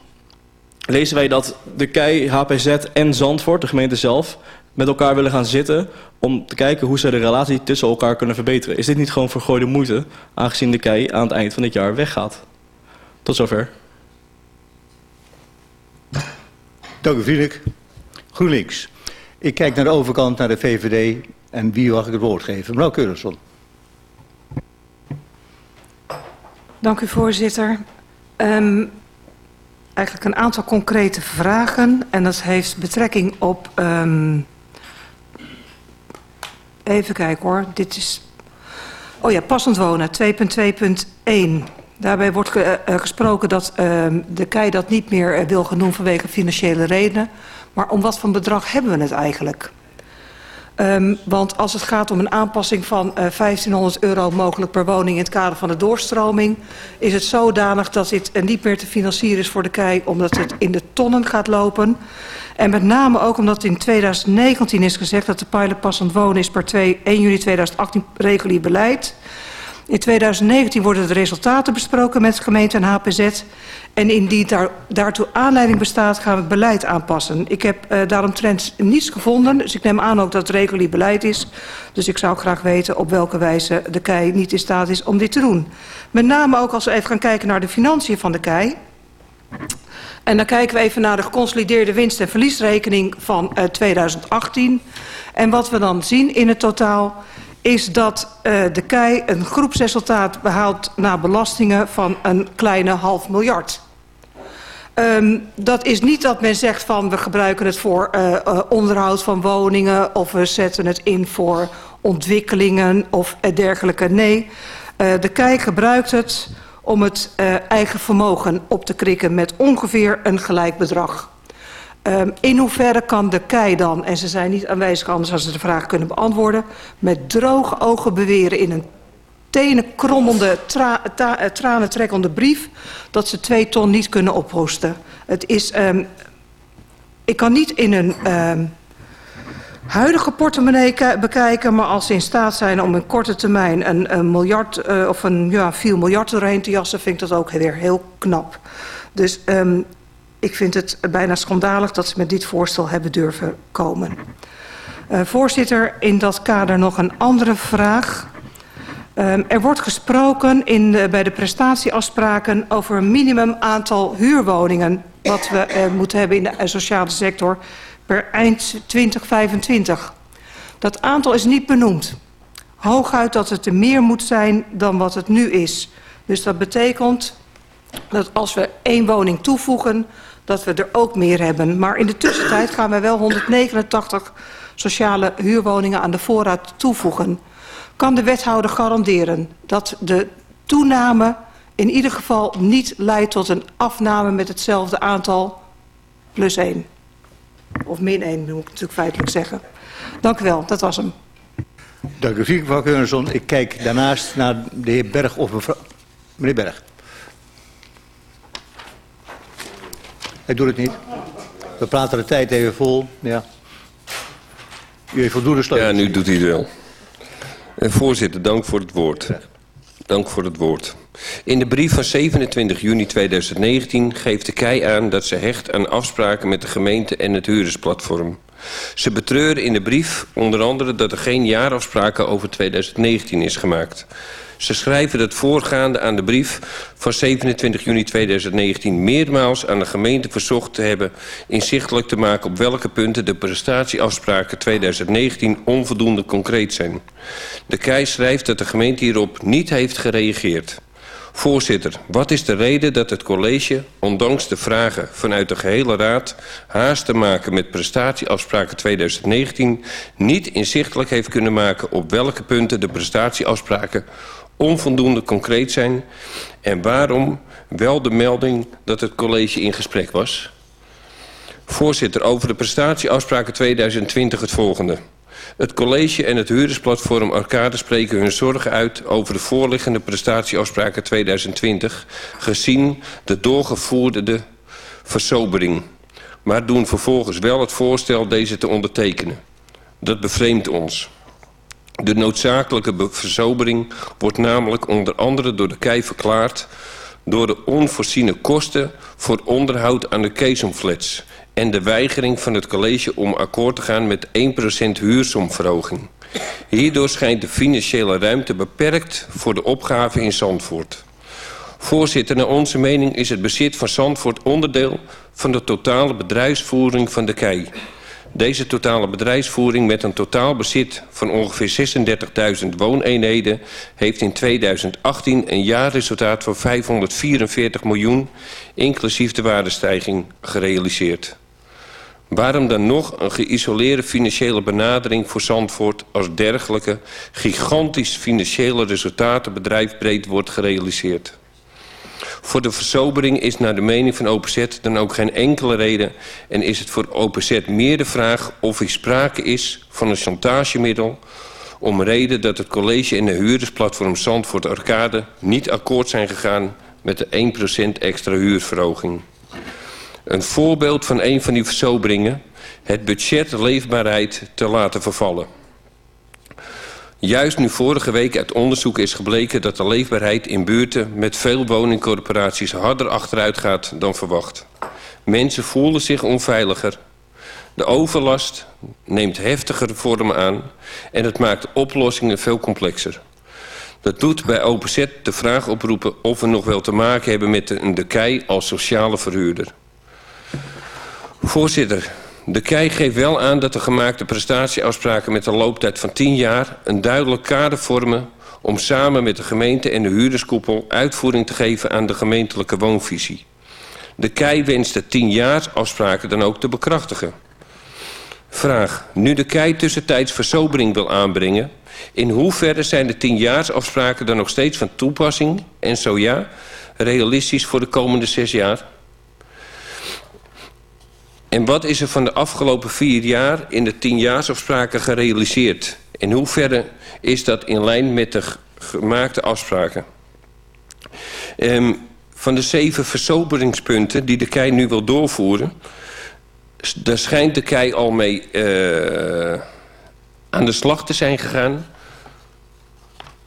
lezen wij dat de KEI, HPZ en Zandvoort, de gemeente zelf, met elkaar willen gaan zitten om te kijken hoe ze de relatie tussen elkaar kunnen verbeteren. Is dit niet gewoon vergooide moeite, aangezien de KEI aan het eind van dit jaar weggaat? Tot zover. Dank u, vriendelijk. GroenLinks. Ik kijk naar de overkant, naar de VVD. En wie mag ik het woord geven? Mevrouw Keurenson. Dank u, voorzitter. Um, eigenlijk een aantal concrete vragen. En dat heeft betrekking op... Um, even kijken hoor. Dit is... Oh ja, passend wonen, 2.2.1. Daarbij wordt ge, uh, gesproken dat uh, de KEI dat niet meer uh, wil genoemd vanwege financiële redenen. Maar om wat voor bedrag hebben we het eigenlijk? Um, want als het gaat om een aanpassing van uh, 1500 euro mogelijk per woning in het kader van de doorstroming, is het zodanig dat dit uh, niet meer te financieren is voor de KEI, omdat het in de tonnen gaat lopen. En met name ook omdat in 2019 is gezegd dat de pilot passend wonen is per 2, 1 juli 2018 regulier beleid. In 2019 worden de resultaten besproken met gemeente en HPZ. En indien daar, daartoe aanleiding bestaat, gaan we het beleid aanpassen. Ik heb uh, daaromtrent niets gevonden, dus ik neem aan ook dat het regulier beleid is. Dus ik zou graag weten op welke wijze de KEI niet in staat is om dit te doen. Met name ook als we even gaan kijken naar de financiën van de KEI. En dan kijken we even naar de geconsolideerde winst- en verliesrekening van uh, 2018. En wat we dan zien in het totaal is dat uh, de KEI een groepsresultaat behaalt na belastingen van een kleine half miljard. Um, dat is niet dat men zegt van we gebruiken het voor uh, uh, onderhoud van woningen of we zetten het in voor ontwikkelingen of dergelijke. Nee, de KEI gebruikt het om het eigen vermogen op te krikken met ongeveer een gelijk bedrag. Um, in hoeverre kan de KEI dan, en ze zijn niet aanwezig anders als ze de vraag kunnen beantwoorden, met droge ogen beweren in een tenenkrommende, tra tra tranentrekkende brief dat ze twee ton niet kunnen ophoesten. Het is, um, ik kan niet in een um, huidige portemonnee bekijken, maar als ze in staat zijn om in korte termijn een, miljard uh, of een ja, 4 miljard erheen te jassen, vind ik dat ook weer heel knap. Dus ik vind het bijna schandalig dat ze met dit voorstel hebben durven komen. Uh, voorzitter, in dat kader nog een andere vraag. Um, er wordt gesproken in de, bij de prestatieafspraken over een minimum aantal huurwoningen wat we uh, moeten hebben in de sociale sector per eind 2025. Dat aantal is niet benoemd. Hooguit dat het er meer moet zijn dan wat het nu is. Dus dat betekent dat als we één woning toevoegen, dat we er ook meer hebben. Maar in de tussentijd gaan we wel 189 sociale huurwoningen aan de voorraad toevoegen. Kan de wethouder garanderen dat de toename in ieder geval niet leidt tot een afname met hetzelfde aantal plus 1? Of min 1 moet ik natuurlijk feitelijk zeggen. Dank u wel, dat was hem. Dank u, mevrouw Keurenson. Ik kijk daarnaast naar de heer Berg of mevrouw... Meneer Berg. Hij doet het niet. We praten de tijd even vol. Ja. U heeft voldoende sleutels. Ja, nu doet hij het wel. En voorzitter, dank voor het woord. Dank voor het woord. In de brief van 27 juni 2019 geeft de KEI aan dat ze hecht aan afspraken met de gemeente en het huurdersplatform. Ze betreuren in de brief onder andere dat er geen jaarafspraken over 2019 is gemaakt. Ze schrijven dat voorgaande aan de brief van 27 juni 2019 meermaals aan de gemeente verzocht te hebben inzichtelijk te maken op welke punten de prestatieafspraken 2019 onvoldoende concreet zijn. De KEI schrijft dat de gemeente hierop niet heeft gereageerd. Voorzitter, wat is de reden dat het college, ondanks de vragen vanuit de gehele raad... haast te maken met prestatieafspraken 2019... niet inzichtelijk heeft kunnen maken op welke punten de prestatieafspraken onvoldoende concreet zijn... en waarom wel de melding dat het college in gesprek was? Voorzitter, over de prestatieafspraken 2020 het volgende. Het college en het huurdersplatform Arcade spreken hun zorgen uit over de voorliggende prestatieafspraken 2020, gezien de doorgevoerde versobering, maar doen vervolgens wel het voorstel deze te ondertekenen. Dat bevreemdt ons. De noodzakelijke versobering wordt namelijk onder andere door de KEI verklaard door de onvoorziene kosten voor onderhoud aan de keesomflats en de weigering van het college om akkoord te gaan met 1% huursomverhoging. Hierdoor schijnt de financiële ruimte beperkt voor de opgave in Zandvoort. Voorzitter, naar onze mening is het bezit van Zandvoort onderdeel van de totale bedrijfsvoering van de KEI. Deze totale bedrijfsvoering met een totaal bezit van ongeveer 36.000 wooneenheden... heeft in 2018 een jaarresultaat van 544 miljoen... inclusief de waardestijging gerealiseerd. Waarom dan nog een geïsoleerde financiële benadering voor Zandvoort... als dergelijke gigantisch financiële resultaten bedrijfsbreed wordt gerealiseerd? Voor de versobering is naar de mening van OPZ dan ook geen enkele reden... en is het voor OPZ meer de vraag of er sprake is van een chantagemiddel... om reden dat het college en de huurdersplatform Zandvoort Arcade... niet akkoord zijn gegaan met de 1% extra huurverhoging. Een voorbeeld van een van die versoberingen... het budget leefbaarheid te laten vervallen... Juist nu vorige week uit onderzoek is gebleken dat de leefbaarheid in buurten met veel woningcorporaties harder achteruit gaat dan verwacht. Mensen voelen zich onveiliger. De overlast neemt heftiger vormen aan en het maakt oplossingen veel complexer. Dat doet bij OPZ de vraag oproepen of we nog wel te maken hebben met de, de KEI als sociale verhuurder. Voorzitter, de KEI geeft wel aan dat de gemaakte prestatieafspraken met een looptijd van 10 jaar een duidelijk kader vormen om samen met de gemeente en de huurderskoepel uitvoering te geven aan de gemeentelijke woonvisie. De KEI wenst de 10 jaar afspraken dan ook te bekrachtigen. Vraag. Nu de KEI tussentijds versobering wil aanbrengen... In hoeverre zijn de tienjaarsafspraken dan nog steeds van toepassing? En zo ja, realistisch voor de komende zes jaar? En wat is er van de afgelopen vier jaar in de tienjaarsafspraken gerealiseerd? In hoeverre is dat in lijn met de gemaakte afspraken? Um, van de zeven versoberingspunten die de KEI nu wil doorvoeren... daar schijnt de KEI al mee uh, aan de slag te zijn gegaan...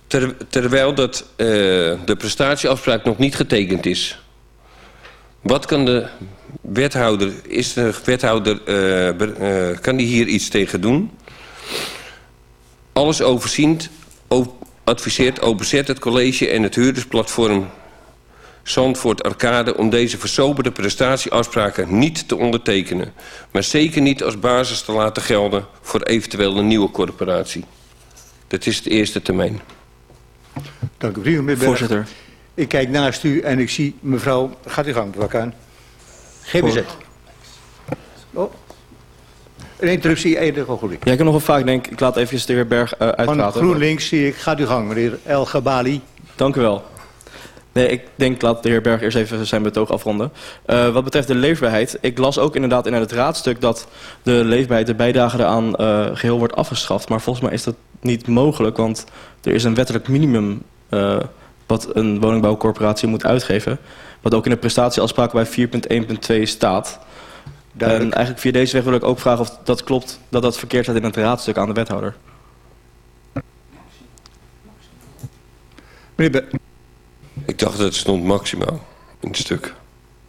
Ter, terwijl dat, uh, de prestatieafspraak nog niet getekend is. Wat kan de wethouder, is de wethouder, uh, uh, kan die hier iets tegen doen? Alles overziend adviseert OBZ het college en het huurdersplatform Zandvoort Arcade om deze versoberde prestatieafspraken niet te ondertekenen. Maar zeker niet als basis te laten gelden voor eventueel een nieuwe corporatie. Dat is de eerste termijn. Dank u, meneer Berg. Voorzitter. Ik kijk naast u en ik zie mevrouw... Gaat u gang, mevrouw Kuin. GBZ. Oh. Een interruptie, Ede Gogolik. Ja, ik heb nog een vraag, denk ik. laat even de heer Berg uh, uitpraten. Van GroenLinks zie ik. Gaat u gang, meneer El Gabali. Dank u wel. Nee, ik denk, laat de heer Berg eerst even zijn betoog afronden. Uh, wat betreft de leefbaarheid, ik las ook inderdaad in het raadstuk dat de leefbaarheid, de bijdrage eraan uh, geheel wordt afgeschaft. Maar volgens mij is dat niet mogelijk, want er is een wettelijk minimum uh, wat een woningbouwcorporatie moet uitgeven. Wat ook in de prestatieafspraak bij 4.1.2 staat. Duidelijk. En eigenlijk via deze weg wil ik ook vragen of dat klopt, dat dat verkeerd staat in het raadstuk aan de wethouder. Meneer Be Ik dacht dat het stond maximaal in het stuk.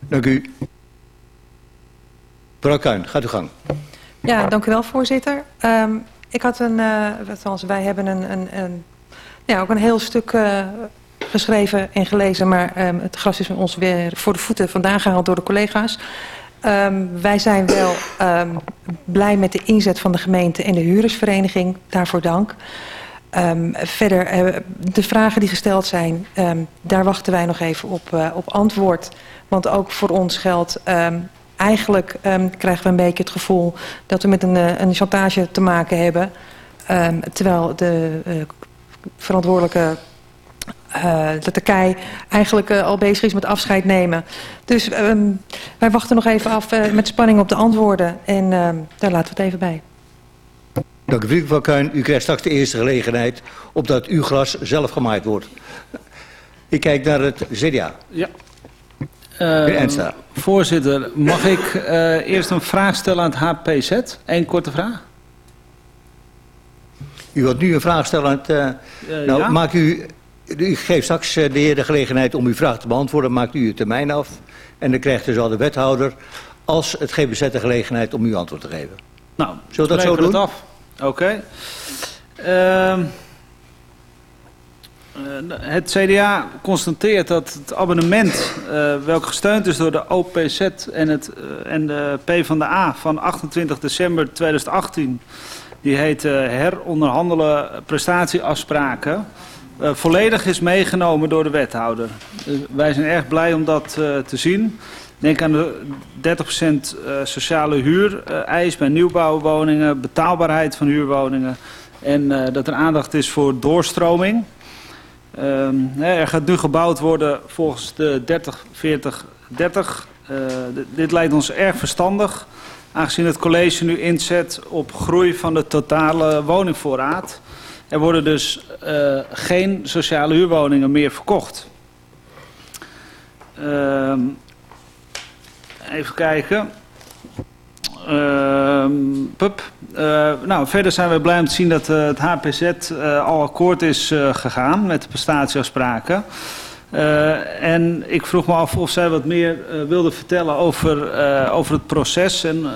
Dank u. Mevrouw Kuin, gaat u gang. Ja, dank u wel, voorzitter. Um, ik had een, uh, wij hebben een, een, een, ja, ook een heel stuk uh, geschreven en gelezen, maar um, het gras is ons weer voor de voeten vandaan gehaald door de collega's. Um, wij zijn wel um, blij met de inzet van de gemeente en de huurdersvereniging. Daarvoor dank. Um, verder, uh, de vragen die gesteld zijn, daar wachten wij nog even op, uh, op antwoord. Want ook voor ons geldt, eigenlijk krijgen we een beetje het gevoel dat we met een, uh, een chantage te maken hebben. Terwijl de verantwoordelijke uh, dat de KEI eigenlijk uh, al bezig is met afscheid nemen. Dus um, wij wachten nog even af uh, met spanning op de antwoorden. En um, daar laten we het even bij. Dank u, mevrouw Kuin. U krijgt straks de eerste gelegenheid opdat uw glas zelf gemaaid wordt. Ik kijk naar het CDA. Ja. Uh, voorzitter, mag ik uh, eerst een vraag stellen aan het HPZ? Eén korte vraag. U wilt nu een vraag stellen aan het... Uh, nou, ja? maakt u u geeft straks de heer de gelegenheid om uw vraag te beantwoorden. Maakt u uw termijn af. En dan krijgt dus al de wethouder als het GBZ de gelegenheid om uw antwoord te geven. Nou, Zullen we dat zo doen? Het af. Oké. Okay. Uh, het CDA constateert dat het abonnement, uh, welk gesteund is door de OPZ en, het, uh, en de PvdA van 28 december 2018, die heet heronderhandelen prestatieafspraken, uh, volledig is meegenomen door de wethouder. Uh, wij zijn erg blij om dat uh, te zien. Denk aan de 30% sociale huureis bij nieuwbouwwoningen, betaalbaarheid van huurwoningen en dat er aandacht is voor doorstroming. er gaat nu gebouwd worden volgens de 30-40-30. dit lijkt ons erg verstandig, aangezien het college nu inzet op groei van de totale woningvoorraad. Er worden dus uh, geen sociale huurwoningen meer verkocht. Uh, even kijken. Uh, pup. Uh, nou, verder zijn we blij om te zien dat uh, het HPZ al akkoord is gegaan met de prestatieafspraken. Uh, en ik vroeg me af of zij wat meer uh, wilde vertellen over, uh, over het proces. En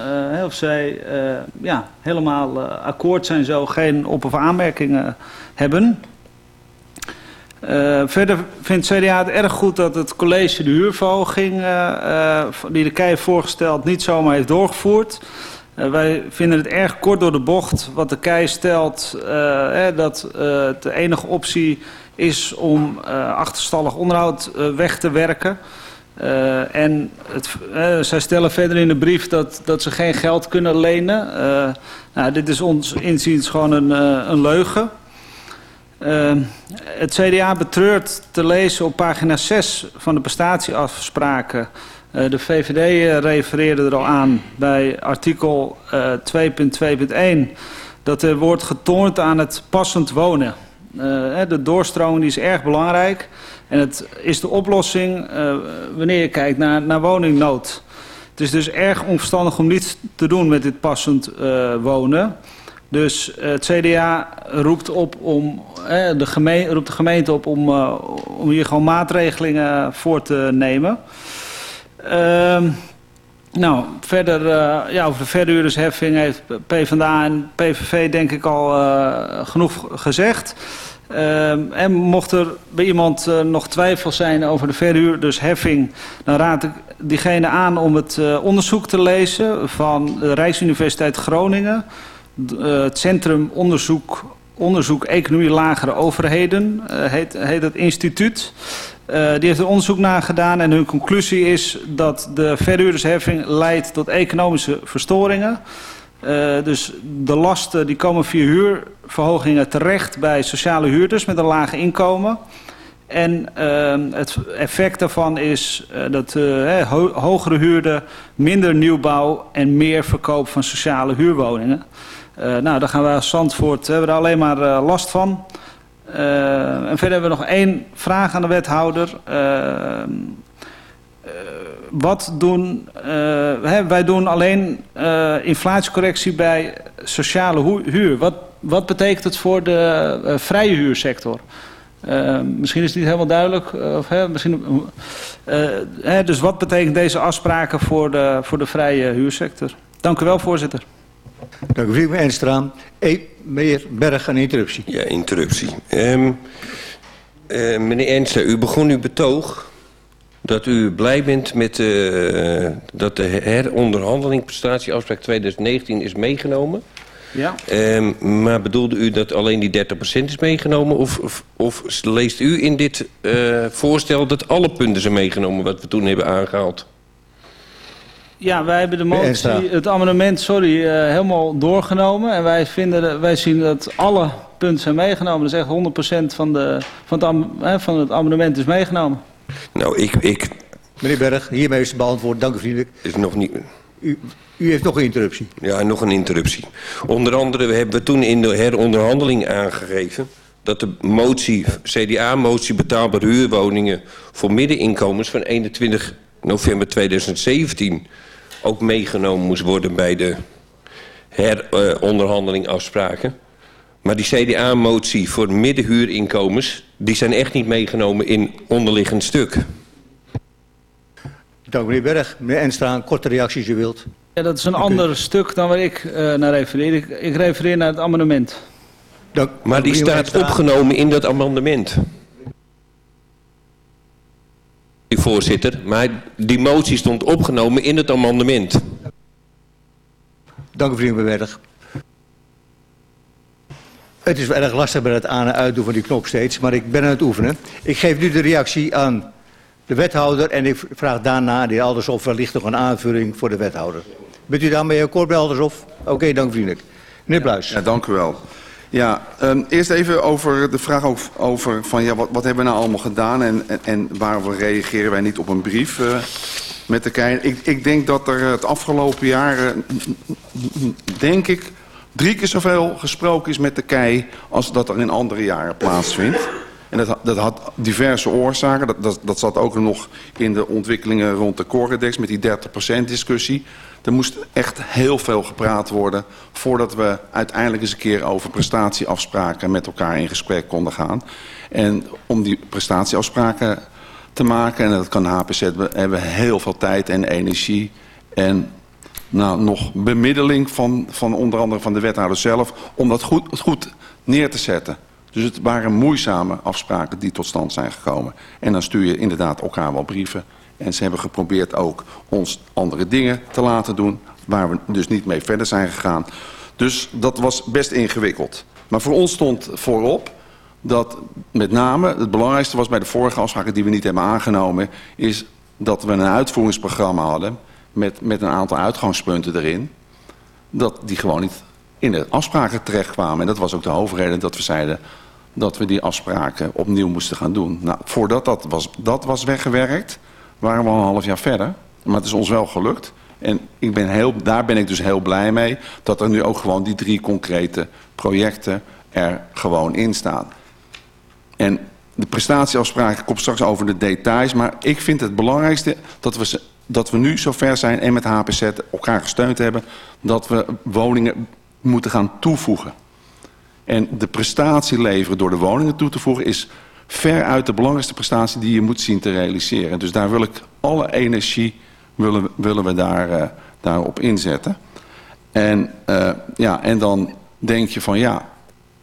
of zij ja, helemaal akkoord zijn zo, geen op- of aanmerkingen hebben. verder vindt CDA het erg goed dat het college de huurverhoging die de KEI voorgesteld niet zomaar heeft doorgevoerd. Wij vinden het erg kort door de bocht wat de KEI stelt dat de enige optie is om achterstallig onderhoud weg te werken. En het, zij stellen verder in de brief dat, dat ze geen geld kunnen lenen. nou, dit is ons inziens gewoon een, een leugen. Het CDA betreurt te lezen op pagina 6 van de prestatieafspraken. Uh, de VVD refereerde er al aan bij artikel 2.2.1 dat er wordt getoond aan het passend wonen. de doorstroming is erg belangrijk. En het is de oplossing wanneer je kijkt naar, woningnood. Het is dus erg onverstandig om niets te doen met dit passend wonen. Dus het CDA roept, op om, eh, de gemeente, roept de gemeente op om, om hier gewoon maatregelingen voor te nemen. Uh, nou, verder, uh, ja, over de verhuurdersheffing heeft PvdA en PVV denk ik al uh, genoeg gezegd. Uh, en mocht er bij iemand uh, nog twijfel zijn over de verhuurdersheffing... dan raad ik diegene aan om het onderzoek te lezen van de Rijksuniversiteit Groningen... Het Centrum Onderzoek, Onderzoek Economie Lagere Overheden, uh, heet, heet het instituut. Uh, die heeft er onderzoek naar gedaan en hun conclusie is dat de verhuurdersheffing leidt tot economische verstoringen. Uh, dus de lasten die komen via huurverhogingen terecht bij sociale huurders met een laag inkomen. En uh, het effect daarvan is dat ho hogere huurden, minder nieuwbouw en meer verkoop van sociale huurwoningen. Uh, nou, daar gaan we als Zandvoort hebben we er alleen maar uh, last van. Uh, en verder hebben we nog één vraag aan de wethouder. wat doen, wij doen alleen inflatiecorrectie bij sociale huur. Wat, wat betekent het voor de vrije huursector? Misschien is het niet helemaal duidelijk. Of, misschien, dus wat betekent deze afspraken voor de, voor de vrije huursector? Dank u wel, voorzitter. Dank u, meneer Enstra. Hey, meneer Berg, een interruptie. Ja, interruptie. Um, uh, meneer Enstra, u begon uw betoog dat u blij bent met uh, dat de heronderhandeling prestatieafspraak 2019 is meegenomen. Ja. Um, maar bedoelde u dat alleen die 30% is meegenomen? Of, of, of, leest u in dit uh, voorstel dat alle punten zijn meegenomen wat we toen hebben aangehaald? Ja, wij hebben de motie, het amendement, sorry, uh, helemaal doorgenomen. En wij, vinden, wij zien dat alle punten zijn meegenomen. Dus echt 100% van, de, van, het, hè, van het amendement is meegenomen. Nou, ik... ik... Meneer Berg, hiermee is het beantwoord. Dank u vriendelijk. Is nog niet... U, u heeft nog een interruptie. Ja, nog een interruptie. Onder andere hebben we toen in de heronderhandeling aangegeven... dat de motie, CDA-motie betaalbare huurwoningen... voor middeninkomens van 21 november 2017 ook meegenomen moest worden bij de heronderhandeling uh, afspraken. Maar die CDA-motie voor middenhuurinkomens... die zijn echt niet meegenomen in onderliggend stuk. Dank meneer Berg. Meneer Enstra, een korte reactie als je wilt. Ja, dat is een ander stuk dan waar ik uh, naar refereer. Ik, ik refereer naar het amendement. Dank, maar die staat opgenomen in dat amendement. Voorzitter, maar die motie stond opgenomen in het amendement. Dank u, vriend. Het is wel erg lastig bij het aan- en uitdoen van die knop steeds, maar ik ben aan het oefenen. Ik geef nu de reactie aan de wethouder en ik vraag daarna de heer Aldershoff wellicht nog een aanvulling voor de wethouder. Bent u daarmee akkoord bij Aldershoff? Oké, okay, dank u vriendelijk. Meneer Bluis. Ja, dank u wel. Ja, um, eerst even over de vraag over, van ja, wat, wat hebben we nou allemaal gedaan en, en, waarom reageren wij niet op een brief uh, met de. Ik, ik denk dat er het afgelopen jaar, denk ik, drie keer zoveel gesproken is met de kei als dat er in andere jaren plaatsvindt. En dat, dat had diverse oorzaken. Dat, dat, dat zat ook nog in de ontwikkelingen rond de Corredex met die 30% discussie. Er moest echt heel veel gepraat worden voordat we uiteindelijk eens een keer over prestatieafspraken met elkaar in gesprek konden gaan. En om die prestatieafspraken te maken, en dat kan HPZ, hebben we heel veel tijd en energie en nou, nog bemiddeling van, van onder andere van de wethouder zelf om dat goed, goed neer te zetten. Dus het waren moeizame afspraken die tot stand zijn gekomen. En dan stuur je inderdaad elkaar wel brieven. En ze hebben geprobeerd ook ons andere dingen te laten doen... waar we dus niet mee verder zijn gegaan. Dus dat was best ingewikkeld. Maar voor ons stond voorop dat met name het belangrijkste was bij de vorige afspraken die we niet hebben aangenomen... is dat we een uitvoeringsprogramma hadden met, met een aantal uitgangspunten erin... dat die gewoon niet in de afspraken terechtkwamen. En dat was ook de hoofdreden dat we zeiden... dat we die afspraken opnieuw moesten gaan doen. Nou, voordat dat was, dat was weggewerkt, waren we al een half jaar verder. Maar het is ons wel gelukt. En ik ben heel, daar ben ik dus heel blij mee dat er nu ook gewoon die drie concrete projecten er gewoon in staan. En de prestatieafspraken komt straks over de details. Maar ik vind het belangrijkste dat we, dat we nu zover zijn en met HPZ elkaar gesteund hebben... dat we woningen moeten gaan toevoegen. En de prestatie leveren door de woningen toe te voegen... is veruit de belangrijkste prestatie die je moet zien te realiseren. Dus daar wil ik alle energie willen, willen we daar, eh, daarop inzetten. En, eh, ja, en dan denk je van ja,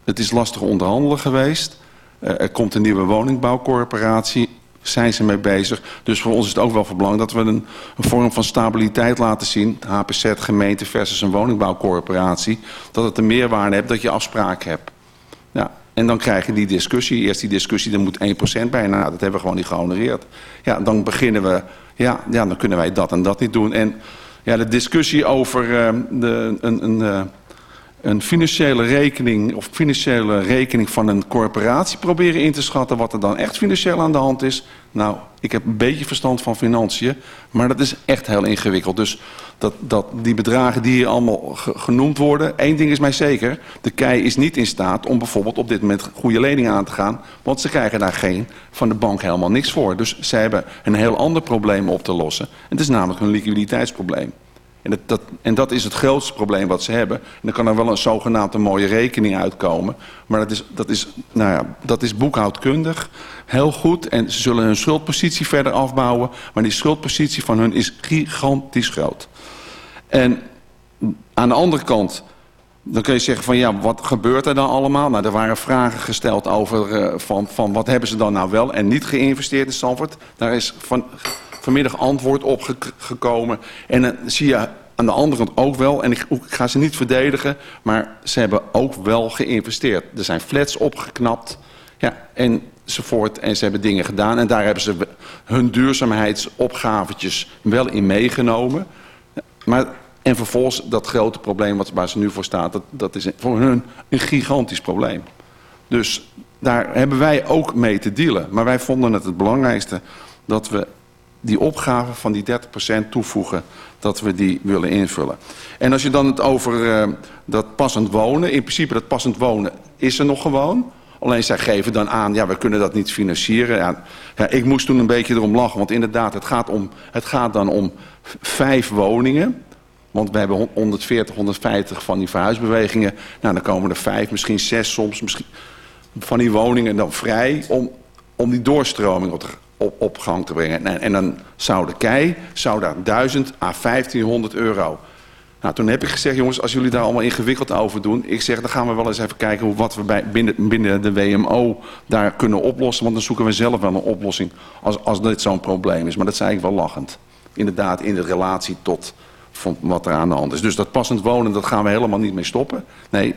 het is lastig onderhandelen geweest. Eh, er komt een nieuwe woningbouwcorporatie. Zijn ze mee bezig. Dus voor ons is het ook wel van belang dat we een, een vorm van stabiliteit laten zien. HPZ, gemeente versus een woningbouwcorporatie. Dat het een meerwaarde hebt dat je afspraken hebt. En dan krijg je die discussie. Eerst die discussie, er moet 1% bij. Nou, dat hebben we gewoon niet gehonoreerd. Ja, dan beginnen we... Ja, ja, dan kunnen wij dat en dat niet doen. En ja, de discussie over eh, de, een, een, eh, een financiële rekening... of financiële rekening van een corporatie proberen in te schatten... wat er dan echt financieel aan de hand is. Nou, ik heb een beetje verstand van financiën... maar dat is echt heel ingewikkeld. Dus dat, dat die bedragen die hier allemaal ge- genoemd worden... één ding is mij zeker. De KEI is niet in staat om bijvoorbeeld op dit moment goede leningen aan te gaan... want ze krijgen daar geen van de bank helemaal niks voor. Dus zij hebben een heel ander probleem op te lossen. Het is namelijk een liquiditeitsprobleem. En dat, en dat is het grootste probleem wat ze hebben. En dan kan er wel een zogenaamde mooie rekening uitkomen. Maar dat is, dat is, nou ja, dat is boekhoudkundig heel goed. En ze zullen hun schuldpositie verder afbouwen. Maar die schuldpositie van hun is gigantisch groot. En aan de andere kant, dan kun je zeggen van ja, wat gebeurt er dan allemaal? Nou, er waren vragen gesteld over eh, van, van wat hebben ze dan nou wel en niet geïnvesteerd in Zandvoort. Daar is van, vanmiddag antwoord op ge- gekomen. En dan zie je aan de andere kant ook wel, en ik, ik ga ze niet verdedigen, maar ze hebben ook wel geïnvesteerd. Er zijn flats opgeknapt, ja, enzovoort. En ze hebben dingen gedaan en daar hebben ze hun duurzaamheidsopgavetjes wel in meegenomen. Maar, en vervolgens dat grote probleem wat, waar ze nu voor staat, dat, dat is voor hun een gigantisch probleem. Dus daar hebben wij ook mee te dealen. Maar wij vonden het het belangrijkste dat we die opgave van die 30% toevoegen, dat we die willen invullen. En als je dan het over eh, dat passend wonen, in principe dat passend wonen is er nog gewoon. Alleen zij geven dan aan, ja, we kunnen dat niet financieren. Ja, ik moest toen een beetje erom lachen, want inderdaad, het gaat, om, het gaat dan om vijf woningen. Want we hebben hon- 140, 150 van die verhuisbewegingen. Nou, dan komen er vijf, misschien zes soms, misschien van die woningen dan vrij om, om die doorstroming op, de- op, op gang te brengen. En, en dan zou de kei zou daar 1000 à 1500 euro. Nou, toen heb ik gezegd, jongens, als jullie daar allemaal ingewikkeld over doen... ik zeg, dan gaan we wel eens even kijken hoe, wat we bij, binnen, binnen de WMO daar kunnen oplossen. Want dan zoeken we zelf wel een oplossing als, als dit zo'n probleem is. Maar dat zei ik wel lachend. Inderdaad, in de relatie tot van wat er aan de hand is. Dus dat passend wonen, dat gaan we helemaal niet mee stoppen. Nee,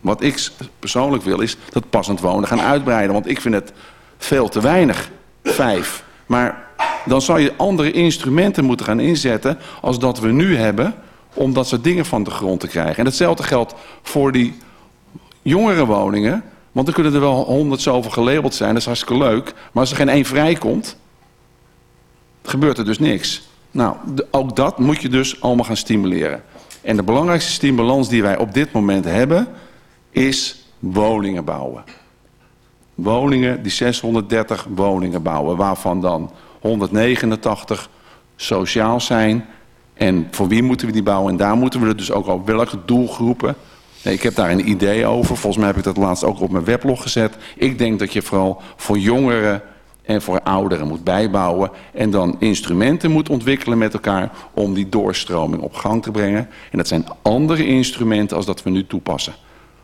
wat ik persoonlijk wil is dat passend wonen gaan uitbreiden. Want ik vind het veel te weinig, vijf. Maar dan zou je andere instrumenten moeten gaan inzetten... als dat we nu hebben, om dat soort dingen van de grond te krijgen. En hetzelfde geldt voor die jongere woningen. Want er kunnen er wel honderd zoveel gelabeld zijn, dat is hartstikke leuk. Maar als er geen één vrijkomt, gebeurt er dus niks. Nou, ook dat moet je dus allemaal gaan stimuleren. En de belangrijkste stimulans die wij op dit moment hebben, is woningen bouwen. Woningen, die 630 woningen bouwen, waarvan dan 189 sociaal zijn. En voor wie moeten we die bouwen? En daar moeten we er dus ook op welke doelgroepen. Nee, ik heb daar een idee over. Volgens mij heb ik dat laatst ook op mijn weblog gezet. Ik denk dat je vooral voor jongeren en voor ouderen moet bijbouwen. En dan instrumenten moet ontwikkelen met elkaar om die doorstroming op gang te brengen. En dat zijn andere instrumenten als dat we nu toepassen.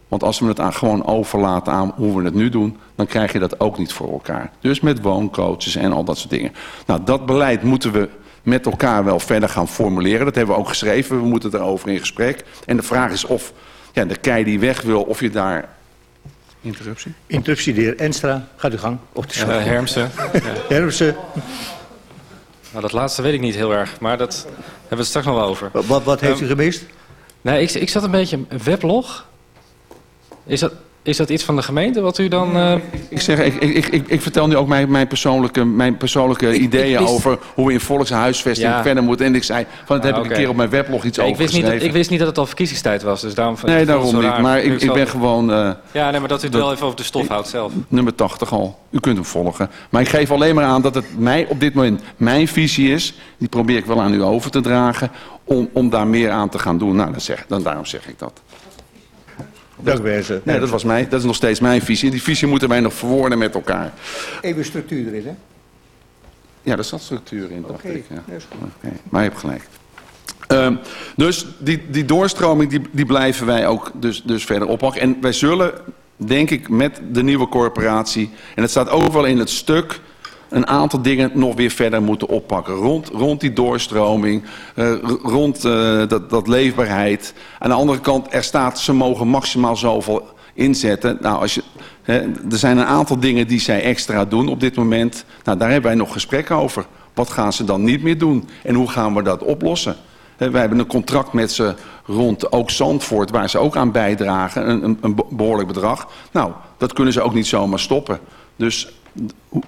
Want als we het aan, gewoon overlaten aan hoe we het nu doen, dan krijg je dat ook niet voor elkaar. Dus met wooncoaches en al dat soort dingen. Nou, dat beleid moeten we met elkaar wel verder gaan formuleren. Dat hebben we ook geschreven. We moeten erover in gesprek. En de vraag is of ja, de kei die weg wil, of je daar... Interruptie? Interruptie, de heer Enstra. Gaat u gang. Of de Ja, Hermsen. Ja. *laughs* Hermsen. Nou, dat laatste weet ik niet heel erg, maar dat hebben we het straks nog wel over. Wat, wat heeft Ehm, u gemist? Nee, ik, ik zat een beetje... Een weblog? Is dat... Is dat iets van de gemeente wat u dan... Uh... Ik zeg, ik, ik, ik, ik, vertel nu ook mijn, mijn persoonlijke, mijn persoonlijke ideeën wist... over hoe we in volkshuisvesting ja. verder moeten. En ik zei, van, dat heb ah, okay. ik een keer op mijn weblog iets over ik wist geschreven. Niet dat, ik wist niet dat het al verkiezingstijd was, dus daarom... Nee, daarom niet. Maar ik, ik ben gewoon... Uh, ja, nee, maar dat u het wel even over de stof houdt zelf. Nummer 80 al. U kunt hem volgen. Maar ik geef alleen maar aan dat het mij op dit moment mijn visie is. Die probeer ik wel aan u over te dragen. Om, om daar meer aan te gaan doen. Nou, dan zeg, dan, daarom zeg ik dat. Dank u Nee, dat, was mij, dat is nog steeds mijn visie. Die visie moeten wij nog verwoorden met elkaar. Even structuur erin, hè? Ja, er zat structuur in, dacht ik. Ja. Okay. Maar je hebt gelijk. Um, dus die, die doorstroming die, die blijven wij ook dus, dus verder oppakken. En wij zullen, denk ik, met de nieuwe corporatie... en het staat overal in het stuk een aantal dingen nog weer verder moeten oppakken. Rond, rond die doorstroming, uh, rond uh, dat, dat leefbaarheid. Aan de andere kant, er staat ze mogen maximaal zoveel inzetten. Nou, als je, hè, er zijn een aantal dingen die zij extra doen op dit moment. Nou, daar hebben wij nog gesprekken over. Wat gaan ze dan niet meer doen? En hoe gaan we dat oplossen? Wij hebben een contract met ze rond ook Zandvoort, waar ze ook aan bijdragen, een, een behoorlijk bedrag. Nou, dat kunnen ze ook niet zomaar stoppen. Dus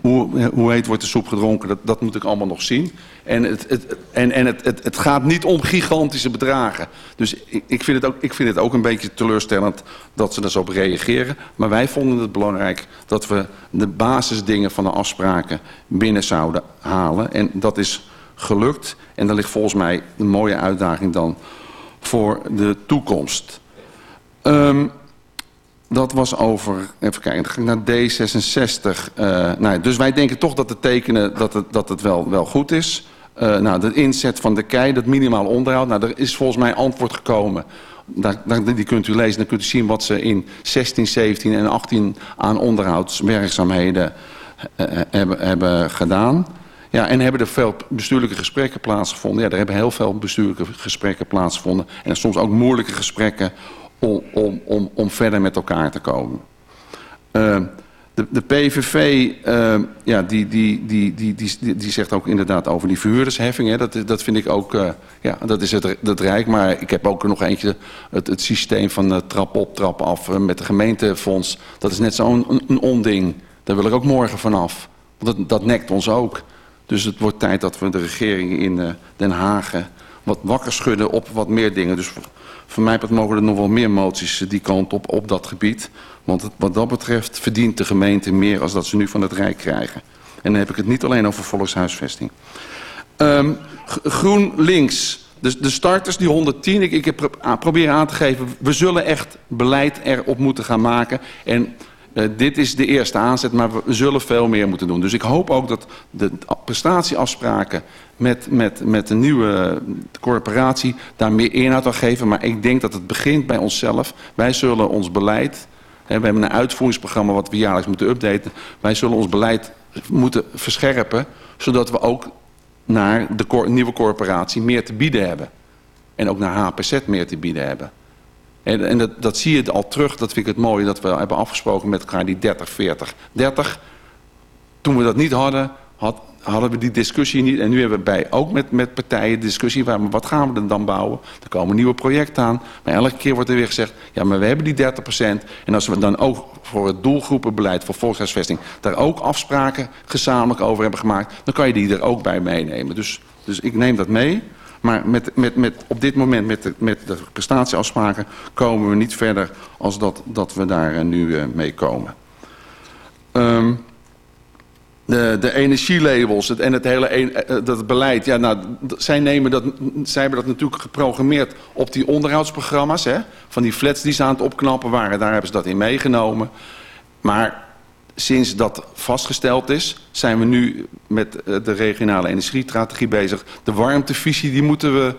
hoe, hoe heet wordt de soep gedronken, dat, dat moet ik allemaal nog zien. En, het, en, en het, het gaat niet om gigantische bedragen. Dus ik, ik, vind het ook, ik vind het ook een beetje teleurstellend dat ze er zo op reageren. Maar wij vonden het belangrijk dat we de basisdingen van de afspraken binnen zouden halen. En dat is gelukt. En daar ligt volgens mij een mooie uitdaging dan voor de toekomst. Um, dat was over, even kijken, naar D66. Uh, nou, dus wij denken toch dat de tekenen dat het, dat het wel, wel goed is. Uh, nou, de inzet van de kei, dat minimaal onderhoud. Nou, er is volgens mij antwoord gekomen. Daar, die kunt u lezen. Dan kunt u zien wat ze in 16, 17 en 18 aan onderhoudswerkzaamheden uh, hebben, hebben gedaan. Ja, en hebben er veel bestuurlijke gesprekken plaatsgevonden. Ja, er hebben heel veel bestuurlijke gesprekken plaatsgevonden. En soms ook moeilijke gesprekken om, om, om, om verder met elkaar te komen. Uh, de, de PVV uh, ja, die, die, die, die, die, zegt ook inderdaad over die verhuurdersheffing. Hè. Dat, dat vind ik ook, uh, ja, dat is het, dat Rijk. Maar ik heb ook nog eentje, het, het systeem van trap op, trap af met de gemeentefonds. Dat is net zo'n onding. Daar wil ik ook morgen vanaf. Dat, dat nekt ons ook. Dus het wordt tijd dat we de regering in Den Haag wat wakker schudden op wat meer dingen. Dus voor mij mogen er nog wel meer moties die kant op, op dat gebied. Want wat dat betreft verdient de gemeente meer als dat ze nu van het Rijk krijgen. En dan heb ik het niet alleen over volkshuisvesting. Um, GroenLinks, de, de starters, die 110, ik, ik heb proberen aan te geven... we zullen echt beleid erop moeten gaan maken. En dit is de eerste aanzet, maar we zullen veel meer moeten doen. Dus ik hoop ook dat de prestatieafspraken met, met, met de nieuwe corporatie daar meer inhoud aan geven. Maar ik denk dat het begint bij onszelf. Wij zullen ons beleid, hè, we hebben een uitvoeringsprogramma wat we jaarlijks moeten updaten. Wij zullen ons beleid moeten verscherpen, zodat we ook naar de nieuwe corporatie meer te bieden hebben. En ook naar HPZ meer te bieden hebben. En, en dat, dat zie je al terug, dat vind ik het mooie, dat we hebben afgesproken met elkaar die 30, 40, 30. Toen we dat niet hadden, had, hadden we die discussie niet. En nu hebben we bij, ook met, met partijen discussie, waar, wat gaan we dan bouwen? Er komen nieuwe projecten aan. Maar elke keer wordt er weer gezegd, ja maar we hebben die 30%. En als we dan ook voor het doelgroepenbeleid voor volkshuisvesting daar ook afspraken gezamenlijk over hebben gemaakt, dan kan je die er ook bij meenemen. Dus, dus ik neem dat mee. Maar met, met, met, op dit moment met de, met de prestatieafspraken komen we niet verder als dat, dat we daar uh, nu uh, mee komen. Um, de, de energielabels en het hele eh, dat beleid. Ja, nou, zij, nemen dat, zij hebben dat natuurlijk geprogrammeerd op die onderhoudsprogramma's. Hè, van die flats die ze aan het opknappen waren. Daar hebben ze dat in meegenomen. Maar sinds dat vastgesteld is, zijn we nu met eh, de regionale energiestrategie bezig. De warmtevisie die moeten we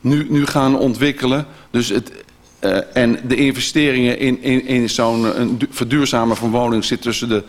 nu, nu gaan ontwikkelen. Dus het, uh, en de investeringen in, in, in zo'n verduurzamen van woningen zit tussen de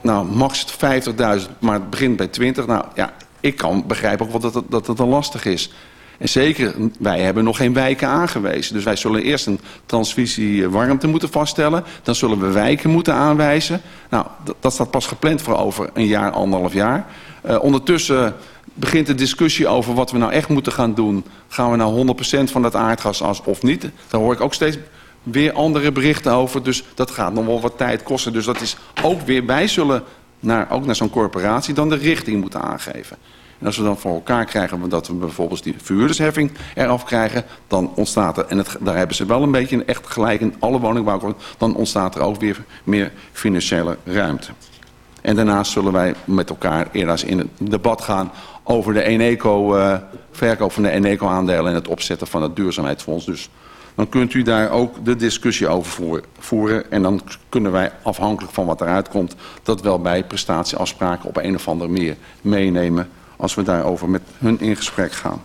nou, max 50.000, maar het begint bij 20. Nou ja, ik kan begrijpen ook wat dat, dat het dan lastig is. En zeker, wij hebben nog geen wijken aangewezen. Dus wij zullen eerst een transvisie warmte moeten vaststellen. Dan zullen we wijken moeten aanwijzen. Nou, dat, staat pas gepland voor over een jaar, anderhalf jaar. Uh, ondertussen begint de discussie over wat we nou echt moeten gaan doen. Gaan we nou 100% van dat aardgas als of niet? Daar hoor ik ook steeds weer andere berichten over. Dus dat gaat nog wel wat tijd kosten. Dus dat is ook weer, wij zullen naar, ook naar zo'n corporatie dan de richting moeten aangeven. En als we dan voor elkaar krijgen dat we bijvoorbeeld die verhuurdersheffing eraf krijgen, dan ontstaat er, en daar hebben ze wel een beetje een echt gelijk in alle woningbouw, dan ontstaat er ook weer meer financiële ruimte. En daarnaast zullen wij met elkaar eerder in het debat gaan over de Eneco, uh, verkoop van de Eneco-aandelen en het opzetten van het duurzaamheidsfonds. Dus dan kunt u daar ook de discussie over voeren. En dan kunnen wij afhankelijk van wat eruit komt... dat wel bij prestatieafspraken op een of andere manier meenemen... als we daarover met hun in gesprek gaan.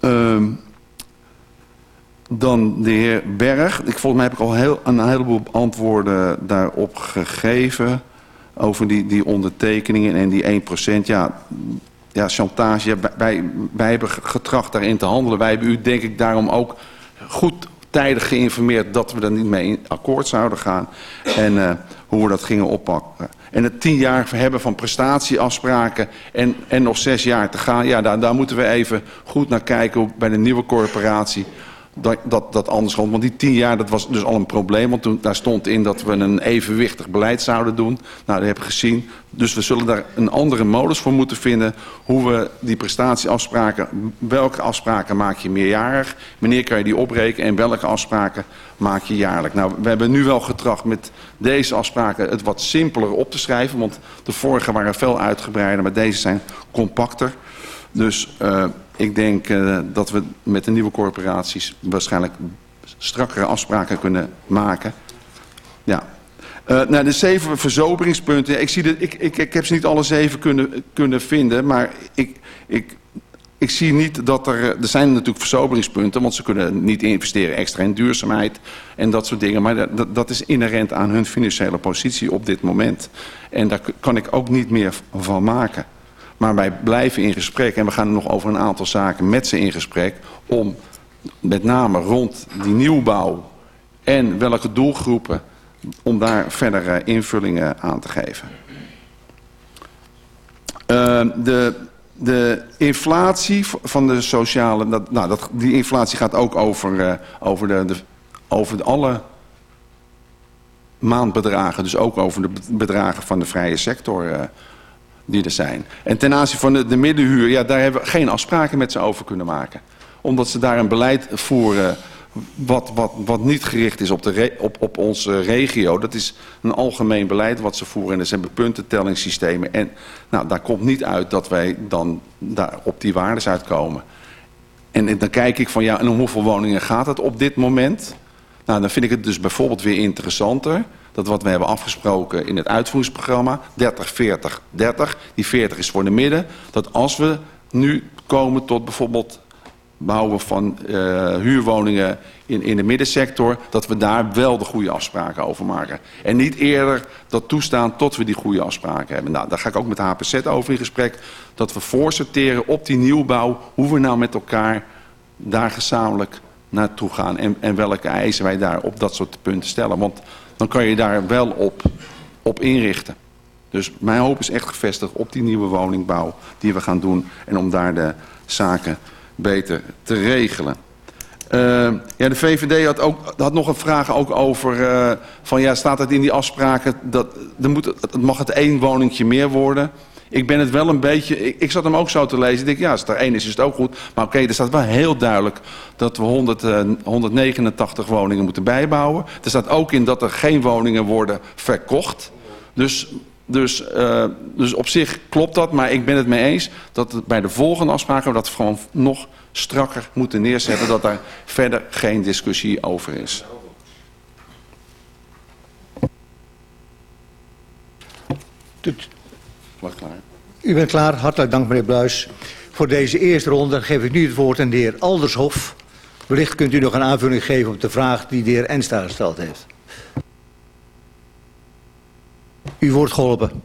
Uh, dan de heer Berg. Ik, volgens mij heb ik al heel, een heleboel antwoorden daarop gegeven... over die, die ondertekeningen en die 1%. Ja, ja chantage. Wij, wij hebben getracht daarin te handelen. Wij hebben u denk ik daarom ook goed tijdig geïnformeerd dat we er niet mee in akkoord zouden gaan. En uh, hoe we dat gingen oppakken. En het tien jaar hebben van prestatieafspraken en, en nog zes jaar te gaan. Ja, daar, daar moeten we even goed naar kijken bij de nieuwe corporatie dat, dat, dat anders komt. Want die tien jaar dat was dus al een probleem. Want toen, daar stond in dat we een evenwichtig beleid zouden doen. Nou, dat heb ik gezien. Dus we zullen daar een andere modus voor moeten vinden. Hoe we die prestatieafspraken... Welke afspraken maak je meerjarig? Wanneer kan je die oprekenen? En welke afspraken maak je jaarlijk? Nou, we hebben nu wel getracht met deze afspraken het wat simpeler op te schrijven. Want de vorige waren veel uitgebreider. Maar deze zijn compacter. Dus... Uh, ik denk uh, dat we met de nieuwe corporaties waarschijnlijk strakkere afspraken kunnen maken. Ja. Uh, nou, de zeven verzoberingspunten. Ik, zie dat, ik, ik, ik heb ze niet alle zeven kunnen, kunnen vinden, maar ik, ik, ik zie niet dat er... Er zijn natuurlijk verzoberingspunten, want ze kunnen niet investeren extra in duurzaamheid en dat soort dingen. Maar dat, dat is inherent aan hun financiële positie op dit moment. En daar kan ik ook niet meer van maken. Maar wij blijven in gesprek en we gaan nog over een aantal zaken met ze in gesprek... om met name rond die nieuwbouw en welke doelgroepen... om daar verdere invullingen aan te geven. Uh, de, de inflatie van de sociale... Dat, nou, dat, die inflatie gaat ook over, uh, over, de, de, over alle maandbedragen. Dus ook over de bedragen van de vrije sector... Uh, die er zijn. En ten aanzien van de, de middenhuur, ja, daar hebben we geen afspraken met ze over kunnen maken. Omdat ze daar een beleid voeren wat, wat, wat niet gericht is op, de op, op onze regio. Dat is een algemeen beleid wat ze voeren. En er zijn puntentellingssystemen. En nou, daar komt niet uit dat wij dan daar op die waardes uitkomen. En, dan kijk ik van ja, en om hoeveel woningen gaat het op dit moment? Nou, dan vind ik het dus bijvoorbeeld weer interessanter dat wat we hebben afgesproken in het uitvoeringsprogramma, 30, 40, 30, die 40 is voor de midden, dat als we nu komen tot bijvoorbeeld bouwen van uh, huurwoningen in, in de middensector, dat we daar wel de goede afspraken over maken. En niet eerder dat toestaan tot we die goede afspraken hebben. Nou, daar ga ik ook met HPZ over in gesprek, dat we voorsorteren op die nieuwbouw, hoe we nou met elkaar daar gezamenlijk naartoe gaan en, en welke eisen wij daar op dat soort punten stellen. Want dan kan je daar wel op, op inrichten. Dus mijn hoop is echt gevestigd op die nieuwe woningbouw die we gaan doen. En om daar de zaken beter te regelen. Uh, ja, de VVD had, ook, had nog een vraag ook over... Uh, van ja, staat het in die afspraken... dat er moet, het mag het één woningje meer worden... Ik ben het wel een beetje... Ik, ik zat hem ook zo te lezen. Ik denk, ja, als het er één is, is het ook goed. Maar oké, er staat wel heel duidelijk dat we 100, uh, 189 woningen moeten bijbouwen. Er staat ook in dat er geen woningen worden verkocht. Dus, dus, uh, dus op zich klopt dat. Maar ik ben het mee eens dat bij de volgende afspraken... we dat gewoon nog strakker moeten neerzetten. Dat daar verder geen discussie over is. Klaar. U bent klaar. Hartelijk dank, meneer Bluis. Voor deze eerste ronde geef ik nu het woord aan de heer Aldershof. Wellicht kunt u nog een aanvulling geven op de vraag die de heer Ensta gesteld heeft. U wordt geholpen.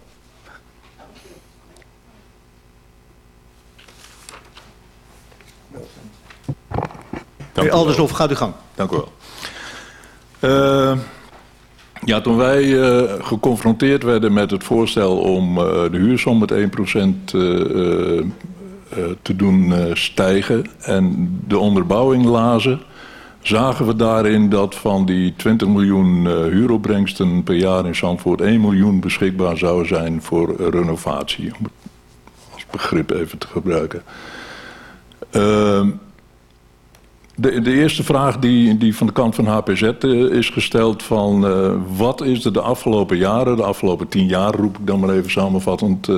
Meneer Aldershof, gaat u gang. Dank u wel. Uh, ja, toen wij uh, geconfronteerd werden met het voorstel om uh, de huursom met 1% uh, te doen stijgen en de onderbouwing lazen, zagen we daarin dat van die 20 miljoen eh, huuropbrengsten per jaar in Zandvoort 1 miljoen beschikbaar zou zijn voor eh, renovatie. Om het als begrip even te gebruiken. Ehm, de, de eerste vraag die, die van de kant van HPZ eh, is gesteld van... eh, wat is er de afgelopen jaren, de afgelopen tien jaar roep ik dan maar even samenvattend... eh,